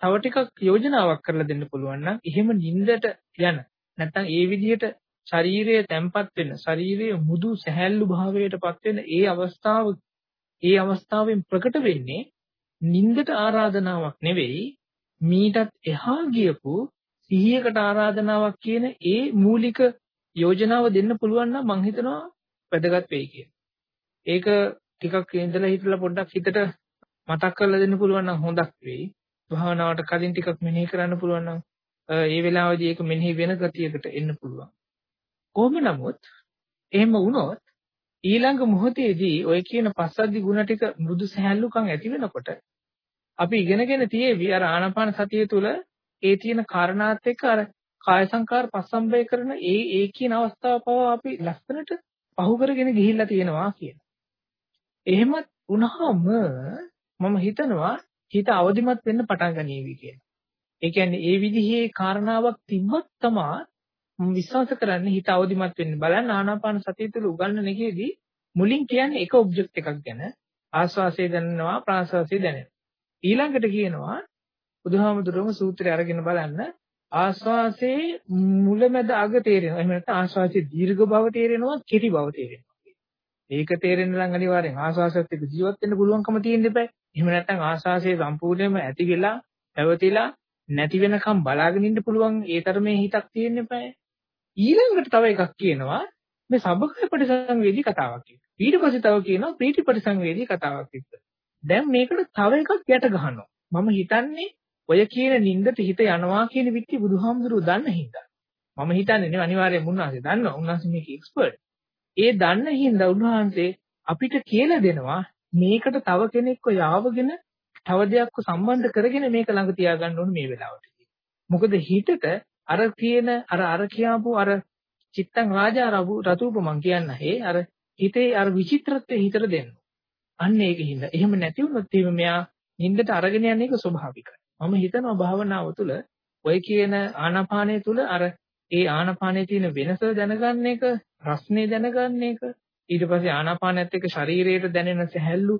තව ටිකක් යෝජනාවක් කරලා දෙන්න පුළුවන් නම් එහෙම නිින්දට යන නැත්නම් ඒ විදිහට ශරීරය තැම්පත් වෙන ශරීරයේ මුදු සැහැල්ලු භාවයටපත් වෙන ඒ අවස්ථාව ඒ අවස්ථාවෙන් ප්‍රකට වෙන්නේ නිින්දට ආරාධනාවක් නෙවෙයි මීටත් එහා ගියපු සිහියකට ආරාධනාවක් කියන ඒ මූලික යෝජනාව දෙන්න පුළුවන් නම් මම හිතනවා වැදගත් වෙයි කියලා. ඒක ටිකක් ඉඳලා හිටලා පොඩ්ඩක් හිතට මතක් කරලා දෙන්න පුළුවන් නම් හොඳක් වෙයි. භාවනාවට කලින් ටිකක් මෙනෙහි කරන්න පුළුවන් නම් ඒ වෙලාවේදී ඒක මෙනෙහි වෙන ගතියකට එන්න පුළුවන්. කොහොම නමුත් එහෙම වුණොත් ඊළඟ මොහොතේදී ඔය කියන පස්සද්ධි ගුණ ටික මෘදු සහැල්ලුකම් ඇති වෙනකොට අපි ඉගෙනගෙන තියේවි අර ආනාපාන සතිය තුළ ඒ තියෙන කාරණාත් එක්ක අර කාය සංකාර පස්සම්බය කරන ඒ ඒ කියන අවස්ථාව පවා අපි ලස්සනට පහු කරගෙන ගිහිල්ලා තියෙනවා කියන. එහෙමත් වුණාම මම හිතනවා හිත අවදිමත් වෙන්න පටන් ගනීවි කියලා. ඒ කියන්නේ ඒ විදිහේ කාරණාවක් තිබ්බත් තමයි මම විශ්වාස කරන්නේ හිත අවදිමත් වෙන්න. බලන්න ආනාපාන සතිය තුළ උගන්වන එකේදී මුලින් කියන්නේ එක ඔබ්ජෙක්ට් එකක් ගැන ආස්වාසය දැනෙනවා ප්‍රාස්වාසය දැනෙනවා. ඊළඟට කියනවා බුදුහාමුදුරුවෝ සූත්‍රය අරගෙන බලන්න ආස්වාසේ මුලමැද අග තේරෙනවා. එහෙම නැත්නම් ආස්වාසේ දීර්ඝ බව තේරෙනවා, කෙටි බව තේරෙනවා. ඒක තේරෙන්න නම් අනිවාර්යෙන් ආස්වාසයත් එක්ක ජීවත් වෙන්න පුළුවන්කම තියෙන්න බෑ. එහෙම නැත්නම් ආස්වාසේ සම්පූර්ණයෙන්ම ඇති වෙලා, පැවතිලා නැති වෙනකම් බලාගෙන ඉන්න පුළුවන් ඒ තරමේ හිතක් තියෙන්න බෑ. ඊළඟට තව එකක් කියනවා මේ සබකය පරිසංවේදී කතාවක් කියලා. ඊට පස්සේ තව කියනවා ප්‍රීති පරිසංවේදී කතාවක් කියලා. දැන් මේකට තව එකක් යට ගහනවා. මම හිතන්නේ ඔය කියන නින්දට හිත යනවා කියන විත්ති බුදුහාමුදුරුවෝ දන්න හින්දා. මම හිතන්නේ නේ අනිවාර්යයෙන් උන්වහන්සේ දන්නවා. උන්වහන්සේ මේක එක්ස්පර්ට්. ඒ දන්න හින්දා උන්වහන්සේ අපිට කියලා දෙනවා මේකට තව කෙනෙක්ව යාවගෙන තව දෙයක්ව සම්බන්ධ කරගෙන මේක ළඟ තියාගන්න ඕනේ මේ වෙලාවට. මොකද හිතට අර කියන අර අර කියාපු අර චිත්තං රාජා රතුූපමං කියන්නේ අර හිතේ අර විචිත්‍රත්වය හිතට දෙන්න. අන්න ඒකින්ද. එහෙම නැති වුණොත් එහෙම මෙයා නින්දට අරගෙන යන එක ස්වභාවිකයි. මම හිතනවා භාවනාව තුළ ඔය කියන ආනාපානය තුළ අර ඒ ආනාපානයේ තියෙන වෙනස දැනගන්න එක, රස්නේ දැනගන්න එක, ඊට පස්සේ ආනාපානයත් එක්ක ශරීරයට දැනෙන සැහැල්ලු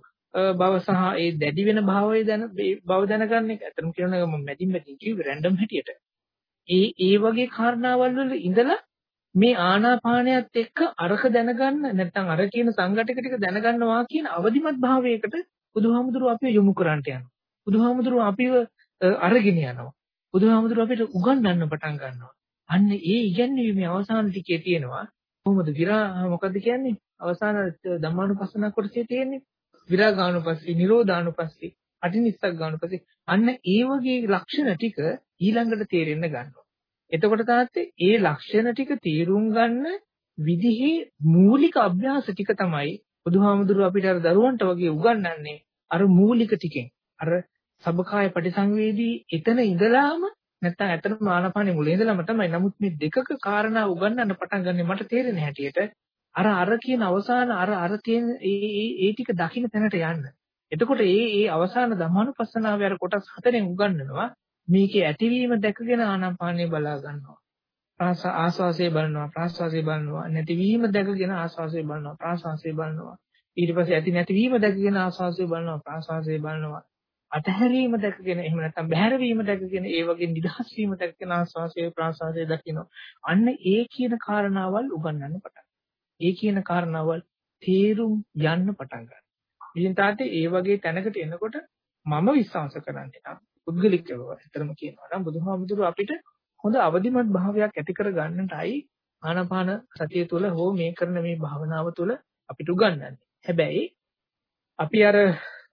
බව සහ ඒ දැඩි වෙන භාවය දැන බව දැනගන්න එක. අතන කියනවා මම මැදින් මැදින් කිව්වේ රැන්ඩම් හැටියට. ඒ ඒ වගේ කාරණාවල් වල ඉඳලා මේ ආනාපානයත් එක්ක අරක දැනගන්න නැත්නම් අර කියන සංඝටක ටික දැනගන්නවා කියන අවදිමත් භාවයකට බුදුහාමුදුරුව අපිව යොමු කරන්නට යනවා. බුදුහාමුදුරුව අපිව අරගෙන යනවා. බුදුහාමුදුරුව අපිට උගන්වන්න පටන් ගන්නවා. අන්න ඒ ඉගැන්වීමේ අවසාන ටිකේ තියෙනවා කොහොමද විරා මොකද්ද කියන්නේ? අවසාන ධම්මානුපස්සන කොටසේ තියෙන්නේ විරාගානුපස්සී, නිරෝධානුපස්සී, අටිනිස්සග්ගානුපස්සී. අන්න ඒ වගේ ලක්ෂණ ටික ඊළඟට තේරෙන්න ගන්නවා. එතකොට තාත්තේ ඒ ලක්ෂණ ටික තීරුම් ගන්න විදිහේ මූලික අභ්‍යාස ටික තමයි බුදුහාමුදුරුව අපිට අර දරුවන්ට වගේ උගන්වන්නේ අර මූලික ටිකෙන්. අර සබකාය පටිසංවේදී එතන ඉඳලාම නැත්තම් ඇත්තටම ආනාපානෙ මුල ඉඳලාම තමයි. නමුත් මේ දෙකක කාරණා උගන්වන්න පටන් ගන්න මට තේරෙන හැටියට අර අර කියන අවසාන අර අර තියෙන ඒ ඒ ටික දකින්න තැනට යන්න. එතකොට ඒ ඒ අවසාන ධම්මානුපස්සනාවේ අර කොටස් හතරෙන් උගන්වනවා. මේකේ ඇතිවීම දැකගෙන ආනාපානිය බලා ගන්නවා. ආස්වාසය බලනවා ප්‍රාස්වාසය බලනවා. නැතිවීම දැකගෙන ආස්වාසය බලනවා ප්‍රාස්වාසය බලනවා. ඊට පස්සේ ඇති නැතිවීම දැකගෙන ආස්වාසය බලනවා ප්‍රාස්වාසය බලනවා. අතහැරීම දැකගෙන එහෙම නැත්නම් බැහැරවීම දැකගෙන ඒ වගේ නිදහස් වීම දැකගෙන ආස්වාසය ප්‍රාස්වාසය දකින්න අන්න ඒ කියන කාරණාවල් උගන්වන්න පටන් ඒ කියන කාරණාවල් තේරුම් යන්න පටන් ගන්නවා ඉතින් තාත්තේ ඒ වගේ තැනකට එනකොට මම විශ්වාස කරන්නේ නම් පුද්ගලිකව ඇත්තම කියනවා නම් බුදුහාමුදුරුව අපිට හොඳ අවදිමත් භාවයක් ඇති කර ගන්නටයි ආනාපාන සතිය තුළ හෝ මේ කරන මේ භාවනාව තුළ අපිට උගන්වන්නේ. හැබැයි අපි අර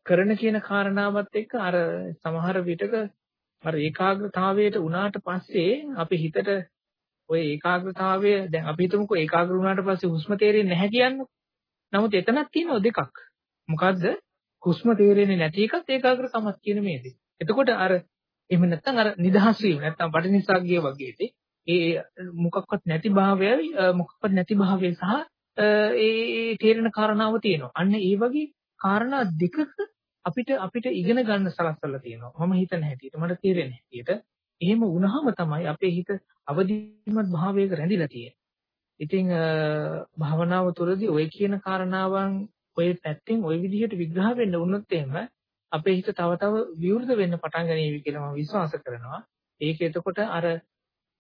කරන කියන කාරණාවත් එක්ක අර සමහර විටක අර ඒකාග්‍රතාවයට උනාට පස්සේ අපි හිතට ওই ඒකාග්‍රතාවය දැන් අපි හිතමුකෝ ඒකාග්‍ර වුණාට පස්සේ හුස්ම තේරෙන්නේ නැහැ කියන්නකො. නමුත් එතනක් තියෙනවා දෙකක්. මොකද්ද? හුස්ම තේරෙන්නේ නැති එකත් ඒකාග්‍රකමක් කියන මේ දෙක. එතකොට අර එහෙම නැත්නම් අර නිදහස් වීම නැත්නම් පටිනිස්සග්ගය වගේ ඒ මොකක්වත් නැති භාවයයි මොකක්වත් නැති භාවය සහ ඒ තේරෙන කාරණාව තියෙනවා. අන්න ඒ වගේ කාරණා දෙකක අපිට අපිට ඉගෙන ගන්න සලස්සලා තියෙනවා. මම හිතන හැටියට මට තේරෙන හැටියට එහෙම වුණාම තමයි අපේ හිත අවදිමත් භාවයක රැඳිලා තියෙන්නේ. ඉතින් භාවනාව තුළදී ওই කියන කාරණාවන් ওই පැත්තෙන් ওই විදිහට විග්‍රහ වෙන්න වුණොත් එහෙම අපේ හිත තව තව විවෘත වෙන්න පටන් ගනීවි කියලා මම විශ්වාස කරනවා. ඒක එතකොට අර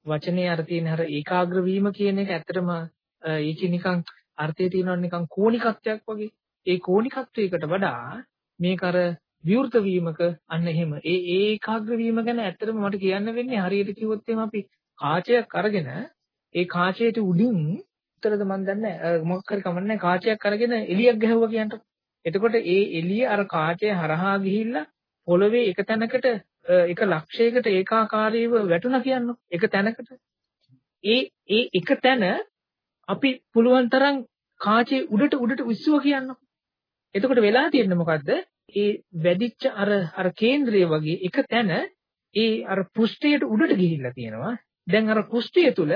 වචනේ අර තියෙන අර ඒකාග්‍ර වීම කියන එක ඇත්තටම ඒක නිකන් අර්ථය තියෙනවා නිකන් කෝණිකත්වයක් වගේ. ඒ කෝණිකත්වයකට වඩා මේක අර විවෘත වීමක අන්න එහෙම ඒ ඒ ඒකාග්‍ර වීම ගැන ඇත්තටම මට කියන්න වෙන්නේ හරියට කිව්වොත් එහෙම අපි කාචයක් අරගෙන ඒ කාචයට උඩින් උත්තරද මන් දන්නේ මොකක් හරි කමන්නේ කාචයක් අරගෙන එලියක් ගැහුවා කියන්ට. එතකොට ඒ එළිය අර කාචය හරහා ගිහිල්ලා පොළවේ එක තැනකට එක ලක්ෂයකට ඒකාකාරීව වැටුණා කියන්නකො. එක තැනකට. ඒ ඒ එක තැන අපි පුළුවන් තරම් කාචේ උඩට උඩට විශ්ව කියන්නකො. එතකොට වෙලා තියෙන්නේ මොකද්ද? ඒ වැඩිච්ච අර අර කේන්ද්‍රය වගේ එක තැන ඒ අර පෘෂ්ඨයට උඩට ගිහිල්ලා තියෙනවා. දැන් අර පෘෂ්ඨය තුල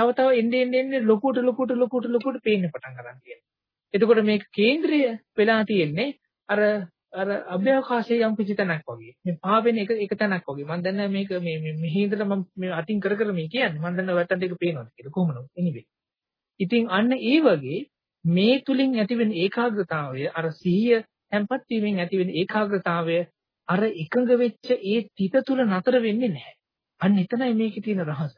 තව තව එන්නේ එන්නේ ලොකුට ලොකුට ලොකුට ලොකුට පේන්න පටන් ගන්න තියෙනවා. එතකොට මේක කේන්ද්‍රය වෙලා තියෙන්නේ අර අර අභ්‍යවකාශයේ යම් කිසි තැනක් වගේ. මේ පාවෙන එක එක තැනක් වගේ. මම දන්නේ මේක මේ මෙහි ඉඳලා මම මේ අතින් කර කර මේ කියන්නේ. මම දන්නේ වැටෙන් එක පේනවද කියලා කොහොමද? anyway. ඉතින් අන්න ඒ වගේ මේ තුලින් ඇතිවෙන ඒකාග්‍රතාවය අර සිහිය tempat වීමෙන් ඇතිවෙන ඒකාග්‍රතාවය අර එකඟ වෙච්ච ඒ තිත තුල නතර වෙන්නේ නැහැ. අන්න එතනයි මේකේ තියෙන රහස.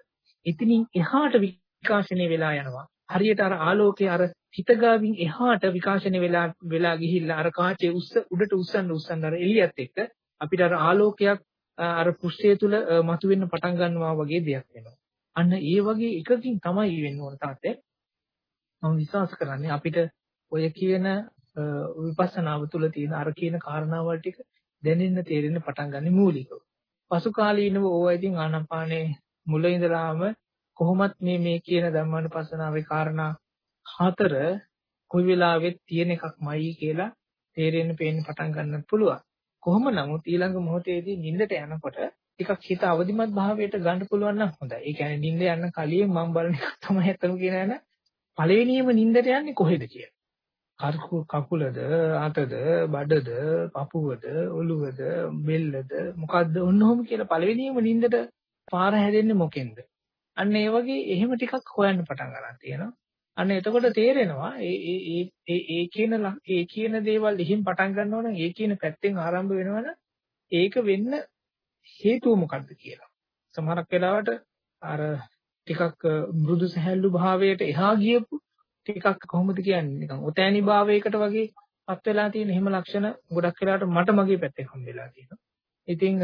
එතනින් එහාට විකාශනය වෙලා යනවා. හරියට අර ආලෝකයේ අර හිතගාවින් එහාට විකාශනය වෙලා වෙලා ගිහිල්ලා අර කාචේ උස්ස උඩට උස්සන්න උස්සන්න අර එළියත් එක්ක අපිට අර ආලෝකයක් අර පෘෂ්ඨය තුල මතුවෙන්න පටන් ගන්නවා වගේ දෙයක් වෙනවා. අන්න ඒ වගේ එකකින් තමයි වෙන්න ඕන තාත්තේ. මම විශ්වාස කරන්නේ අපිට ඔය කියන විපස්සනාව තුළ තියෙන අර කියන කාරණාවල් ටික දැනෙන්න තේරෙන්න පටන් ගන්න මූලිකව. පසු කාලීනව ඕවා ඉතින් ආනාපානේ මුල ඉඳලාම කොහොමත් මේ මේ කියන ධම්මානුපස්සනාවේ කාරණා හතර කොයි වෙලාවෙත් තියෙන එකක්මයි කියලා තේරෙන්න පේන්න පටන් ගන්නත් පුළුවන්. කොහොම නමුත් ඊළඟ මොහොතේදී නිින්දට යනකොට ටිකක් හිත අවදිමත් භාවයට ගන්න පුළුවන් නම් හොඳයි. ඒ කියන්නේ නිින්ද යන්න කලින් මම බලන එක තමයි අතන කියන යන පළවෙනියම නිින්දට යන්නේ කොහෙද කියලා. කකුලද අතද බඩද පපුවද ඔළුවද බෙල්ලද මොකද්ද ඔන්නෝම කියලා පළවෙනියම නිින්දට පාර හැදෙන්නේ මොකෙන්ද? අන්න ඒ වගේ එහෙම ටිකක් හොයන්න පටන් ගන්න තියෙනවා. අන්න එතකොට තේරෙනවා ඒ ඒ ඒ ඒ කියන ඒ කියන දේවල් ඉහින් පටන් ගන්නවා නම් ඒ කියන පැත්තෙන් ආරම්භ වෙනවනම් ඒක වෙන්න හේතුව මොකක්ද කියලා. සමහරක් වෙලාවට අර ටිකක් මෘදු සහැල්ලු භාවයට එහා ගියපු ටිකක් කොහොමද කියන්නේ? නිකන් ඔතෑනි භාවයකට වගේ පත් වෙලා තියෙන එහෙම ලක්ෂණ ගොඩක් වෙලාවට මට මගේ පැත්තෙන් හම්බෙලා තියෙනවා. ඉතින්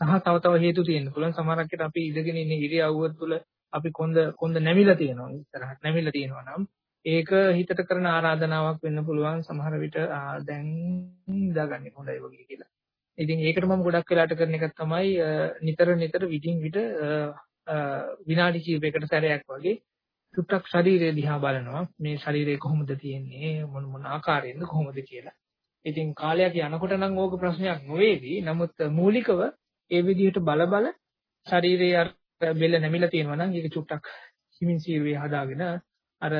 සහ තව තව හේතු තියෙන්න පුළුවන්. සමහරක් විට අපි ඉඳගෙන ඉන්න ඉරියව්ව තුළ අපි කොන්ද කොන්ද නැමිලා තියෙනවා. ඉස්සරහට නැමිලා තියෙනවා නම් ඒක හිතට කරන ආරාධනාවක් වෙන්න පුළුවන්. සමහර විට දැන් ඉඳගන්නේ හොඳයි වගේ කියලා. ඉතින් ඒකට මම ගොඩක් වෙලාට කරන එක තමයි නිතර නිතර විදින් විට විනාඩි කිහිපයකට සැරයක් වගේ චුට්ටක් ශරීරය දිහා බලනවා මේ ශරීරය කොහොමද තියෙන්නේ මොන මොන ආකාරයෙන්ද කොහොමද කියලා. ඉතින් කාලයක් යනකොට නම් ඕක ප්‍රශ්නයක් නොවේවි. නමුත් මූලිකව ඒ විදිහට බල බල ශරීරයේ බෙල්ල නැමිලා තියෙනවා නම් ඒක චුට්ටක් හිමින් සීරුවේ හදාගෙන අර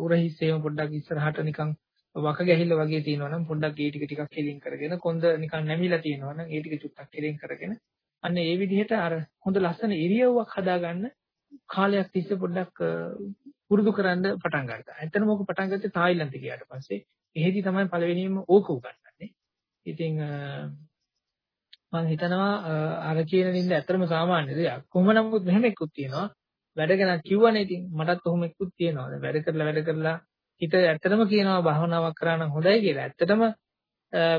උරහිස්සේම පොඩ්ඩක් ඉස්සරහට නිකන් වක ගැහිල්ල වගේ තියෙනවා නම් පොඩ්ඩක් ඒ ටික ටිකක් කෙලින් කරගෙන කොන්ද නිකන් නැමිලා තියෙනවා නම් ඒ ටික චුට්ටක් කෙලින් කරගෙන අන්න ඒ විදිහට අර හොඳ ලස්සන ඉරියව්වක් හදාගන්න කාලයක් තිස්සේ පොඩ්ඩක් පුරුදු කරන්න පටන් ගත්තා. ඇත්තටම ඕක පටන් ගත්තේ තායිලන්ත ගියාට පස්සේ. එහෙදි තමයි පළවෙනිම ඕක උගන්වන්නේ. ඉතින් මම හිතනවා අර කියන නින්ද ඇත්තටම සාමාන්‍ය දෙයක්. කොහොම නමුත් මෙහෙම එක්කුත් තියෙනවා. වැඩ ගැන කිව්වනේ ඉතින් මටත් ඔහොම එක්කුත් තියෙනවා. වැඩ කරලා වැඩ කරලා හිත ඇත්තටම කියනවා භාවනාවක් කරා නම් හොඳයි කියලා. ඇත්තටම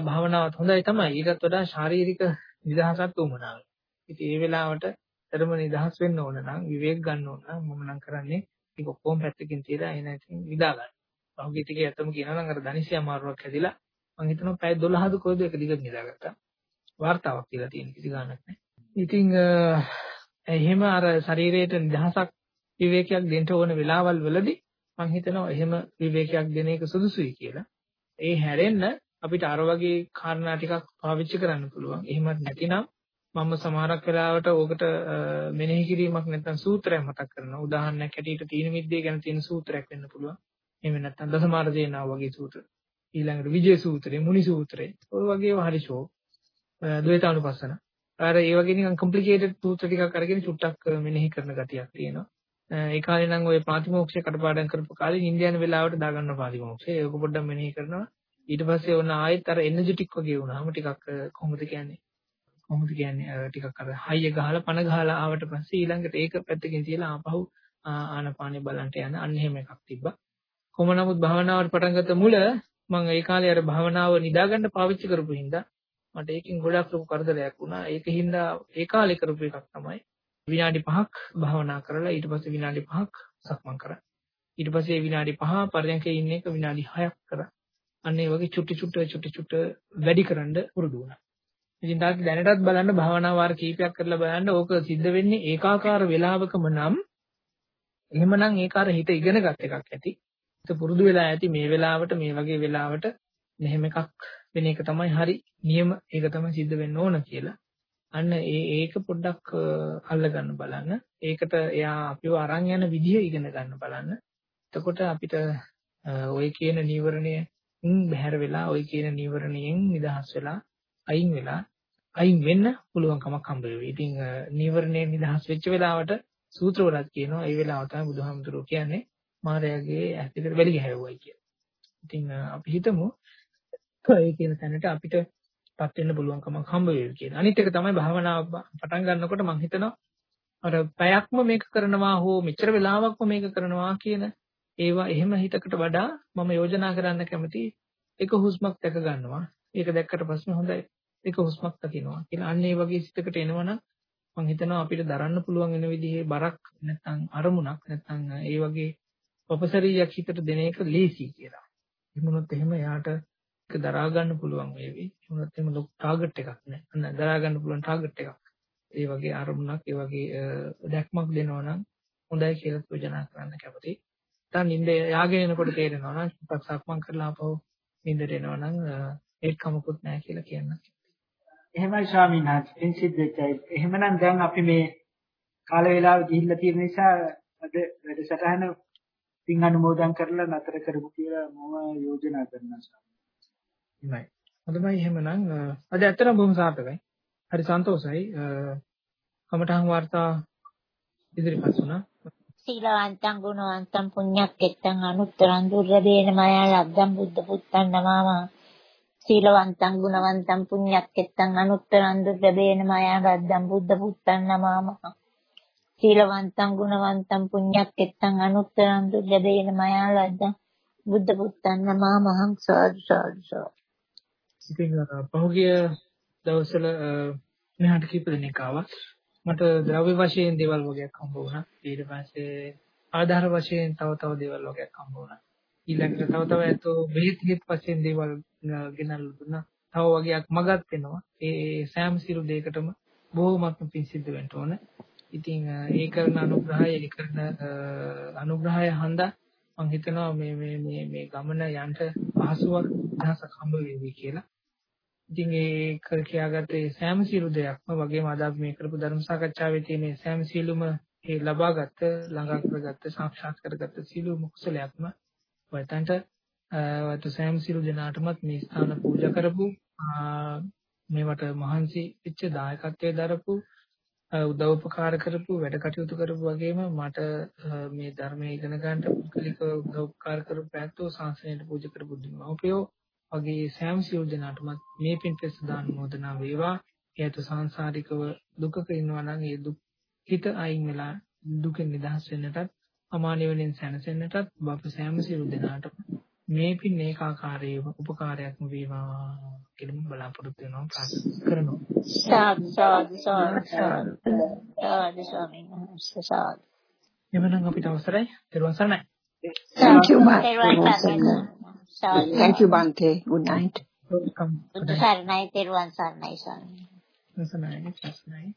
භාවනාවත් හොඳයි තමයි. ඊටත් වඩා ශාරීරික නිදහසක් උමනාවයි. ඉතින් ඒ වෙලාවට ඇත්තටම නිදහස් වෙන්න ඕන නම් විවේක ගන්න ඕන නම් මම නම් කරන්නේ ඒක ඔක්කොම පැත්තකින් තියලා එන ඉතින් විදා ගන්න. පහුගිය ටිකේ අතම කියනවා නම් අර ධනිසිය අමාරුවක් හැදිලා මම හිතනවා පැය 12ද කොයිද එක දිගට නිදාගත්තා. වார்த்தාවක් කියලා තියෙන කිසි ගාණක් නැහැ. ඉතින් එහෙම අර ශරීරයට නිදහසක් විවේකයක් දෙන්න ඕන වෙලාවල් වලදී මම හිතනවා එහෙම විවේකයක් දෙන එක සුදුසුයි කියලා. ඒ හැරෙන්න අපිට අර වගේ කාරණා ටිකක් පාවිච්චි කරන්න පුළුවන්. එහෙමත් නැතිනම් මම සමහරක් වෙලාවට ඕකට මෙනෙහි කිරීමක් නැත්නම් සූත්‍රයක් මතක් කරනවා. උදාහරණයක් ඇටියට තීන මිද්දේ ගැන තියෙන සූත්‍රයක් වෙන්න පුළුවන්. එහෙම නැත්නම් දසමාර දේනාව වගේ සූත්‍ර. ඊළඟට විජේ සූත්‍රය, මුනි සූත්‍රය. ඔය වගේම හරි ෂෝ. ද්වේතානුපස්සන. අර ඒ වගේ නිකන් කොම්ප්ලිකේටඩ් සූත්‍ර ටිකක් අරගෙන චුට්ටක් මෙනෙහි කරන ගතියක් තියෙනවා. ඒ කාලේ නම් ওই පාතිමෝක්ෂය කටපාඩම් කරපු කාලේ ඉන්දියානු වෙලාවට දාගන්න පාතිමෝක්ෂය. ඒක පොඩ්ඩක් මෙනෙහි කරනවා. ඊට පස්සේ ඔන්න ආයෙත් අර එනර්ජටික් වගේ වුණාම ටිකක් කොහොමද කියන්නේ කොහොමද කියන්නේ ටිකක් අර හයිය ගහලා පන ගහලා ආවට පස්සේ ඊළඟට ඒක පැත්තකින් තියලා ආපහු ආනපානේ බලන්ට යන අන්න එහෙම එකක් තිබ්බා. කොහොම නමුත් භාවනාවට පටන් ගත්ත මුල මම ඒ කාලේ අර භාවනාව නිදාගන්න පාවිච්චි කරපු හින්දා මට ඒකෙන් ගොඩක් ලොකු කරදරයක් වුණා. ඒකින්ද ඒ කාලේ කරපු එකක් තමයි විනාඩි 5ක් භාවනා කරලා ඊට පස්සේ විනාඩි 5ක් සක්මන් කරා. ඊට පස්සේ විනාඩි 5 පරයන්කේ ඉන්න එක විනාඩි 6ක් කරා. අන්න ඒ වගේ චුටි චුට්ට චුටි චුට්ට වැඩි කරන්න පුරුදු වුණා. ඉතින් තාත් දැනටත් බලන්න භාවනා වාර කීපයක් කරලා බලන්න ඕක සිද්ධ වෙන්නේ ඒකාකාර වේලාවකම නම් එහෙමනම් ඒක අර හිත ඉගෙනගත් එකක් ඇති. හිත පුරුදු වෙලා ඇති මේ වෙලාවට මේ වගේ වෙලාවට මෙහෙම එකක් වෙන එක තමයි හරි නියම ඒක තමයි සිද්ධ වෙන්න ඕන කියලා. අන්න ඒ ඒක පොඩ්ඩක් අල්ලගන්න බලන්න. ඒකට එයා අපිව අරන් යන විදිය ඉගෙන ගන්න බලන්න. එතකොට අපිට ওই කියන නීවරණයෙන් බැහැර වෙලා ওই කියන නීවරණයෙන් නිදහස් වෙලා අයින් වෙලා අයින් වෙන්න පුළුවන්කමක් හම්බ වෙයි. ඉතින් නීවරණයෙන් නිදහස් වෙච්ච වෙලාවට සූත්‍රවලත් කියනවා ඒ වෙලාව තමයි බුදුහාමුදුරුවෝ කියන්නේ මායාවේ ඇතුළට වැලි ගැහුවයි කියලා. ඉතින් අපි හිතමු ඒ කියන තැනට අපිට පත් වෙන්න පුළුවන්කමක් හම්බ වෙයි කියලා. අනිත් එක තමයි භාවනාව පටන් ගන්නකොට මම හිතනවා අර පැයක්ම මේක කරනවා හෝ මෙච්චර වෙලාවක්ම මේක කරනවා කියන ඒවා එහෙම හිතකට වඩා මම යෝජනා කරන්න කැමති එක හුස්මක් දැක ගන්නවා. ඒක දැක්කට පස්සේ හොඳයි එක හුස්මක් දකින්නවා කියලා. අන්න ඒ වගේ සිතකට එනවනම් මම හිතනවා අපිට දරන්න පුළුවන් වෙන විදිහේ බරක් නැත්නම් අරමුණක් නැත්නම් ඒ වගේ ප්‍රොෆෙසරියක් හිතට දෙන එක ලේසි කියලා. එහෙමනොත් එහෙම එයාට ඒක දරා ගන්න පුළුවන් වේවි. එහෙමනොත් එහෙම ලොකු ටාගට් එකක් නැහැ. අන්න දරා ගන්න පුළුවන් ටාගට් එකක්. ඒ වගේ අරමුණක් ඒ වගේ දැක්මක් දෙනවා නම් හොඳයි කියලා යෝජනා කරන්න කැමතියි. දැන් නින්ද යාගෙන එනකොට තේරෙනවා නම් ටිකක් සක්මන් කරලා ආපහු නින්දට එනවා නම් ඒක කමකුත් නැහැ කියලා කියන්න. එහෙමයි ස්වාමීන් වහන්සේ. පින් සිද්ධ වෙච්චයි. එහෙමනම් දැන් අපි මේ කාල වේලාව ගිහිල්ලා තියෙන නිසා අද වැඩසටහන පින් අනුමෝදන් කරලා නතර කරමු කියලා මම යෝජනා කරනවා ස්වාමීන් වහන්සේ. හොඳයි එහෙමනම් අද ඇත්තටම බොහොම සාර්ථකයි. හරි සන්තෝෂයි. කමඨහන් වාර්තා ඉදිරිපත් වුණා. සීලවන්තං ගුණවන්තං පුඤ්ඤක්කෙත්තං අනුත්තරං දුර්ලභේන මයා ලබ්ධං බුද්ධ පුත්තං නමාමා සීලවන්තං ගුණවන්තං පුඤ්ඤක්කෙත්තං අනුත්තරං දුර්ලභේන මයා ගද්දං බුද්ධ පුත්තං නමාමහ සීලවන්තං ගුණවන්තං පුඤ්ඤක්කෙත්තං අනුත්තරං දුර්ලභේන මයා ලද්දං බුද්ධ පුත්තං නමාමහං සාදු සාදු ඉතින් පහුගිය දවස්වල මෙහාට කීප දෙනෙක් ආවා මට ද්‍රව්‍ය වශයෙන් දේවල් වගේක් හම්බ වුණා ඊට පස්සේ ආධාර වශයෙන් තව තව දේවල් වගේක් හම්බ වුණා ඊළඟට තව තව ඇතෝ බෙහෙත් හිත් වශයෙන් දේවල් ගෙනල්ලා දුන්නා. තව වගේක් මගක් වෙනවා. ඒ සෑම සිරු දෙයකටම බොහොමත්ම පිං සිද්ධ වෙන්න ඕන. ඉතින් ඒ කරන අනුග්‍රහය ඒ කරන අනුග්‍රහය හන්දා මම හිතනවා මේ මේ මේ මේ ගමන යන්න පහසුවක් දහසක් හම්බ වෙවි කියලා. ඉතින් ඒ කර කියාගත්තේ සෑම සියලු දෙයක්ම වගේම අද අපි මේ කරපු ධර්ම සාකච්ඡාවේ තියෙන සෑම සියලුම ඒ ලබාගත් ළඟා කරගත්ත සාක්ෂාත් කරගත්ත සියලුම කුසලයක්ම වතන්ට වතු සෑම සිළු දෙනාටමත් මේ ස්ථාන පූජා කරපු මේවට මහන්සි වෙච්ච දායකත්වයේ දරපු උදව් උපකාර කරපු වැඩ කටයුතු කරපු වගේම මට මේ ධර්මයේ ඉගෙන ගන්නට පුද්ගලිකව උදව් උපකාර කරපු පැත්තෝ සංසනයට පූජා කරපු දුන්නෝපියෝ වගේ සෑම සිළු දෙනාටමත් මේ පින්පෙස් දාන මොදනා වේවා. හේතු සංසාරිකව දුකක ඉන්නවා නම් ඒ දුක් හිත අයින් වෙලා දුකෙන් නිදහස් වෙන්නටත් අමානියවලින් සැනසෙන්නටත් බප සෑම සිළු දෙනාටම මේ පින් ඒකාකාරයේ උපකාරයක්ම වේවා කියලා බලාපොරොත්තු වෙනවා ප්‍රාර්ථනා කරනවා. සාදු සාදු සාදු. සාදු. ස්වාමීන් වහන්සේ. සාදු. එවනම් අපිට අවසරයි. දරුවන් සරණයි. Thank you, Bhante. Thank you, Bhante. Good night. welcome. බුදු සරණයි තෙරුවන් සරණයි ස්වාමීන් සරණයි සරණයි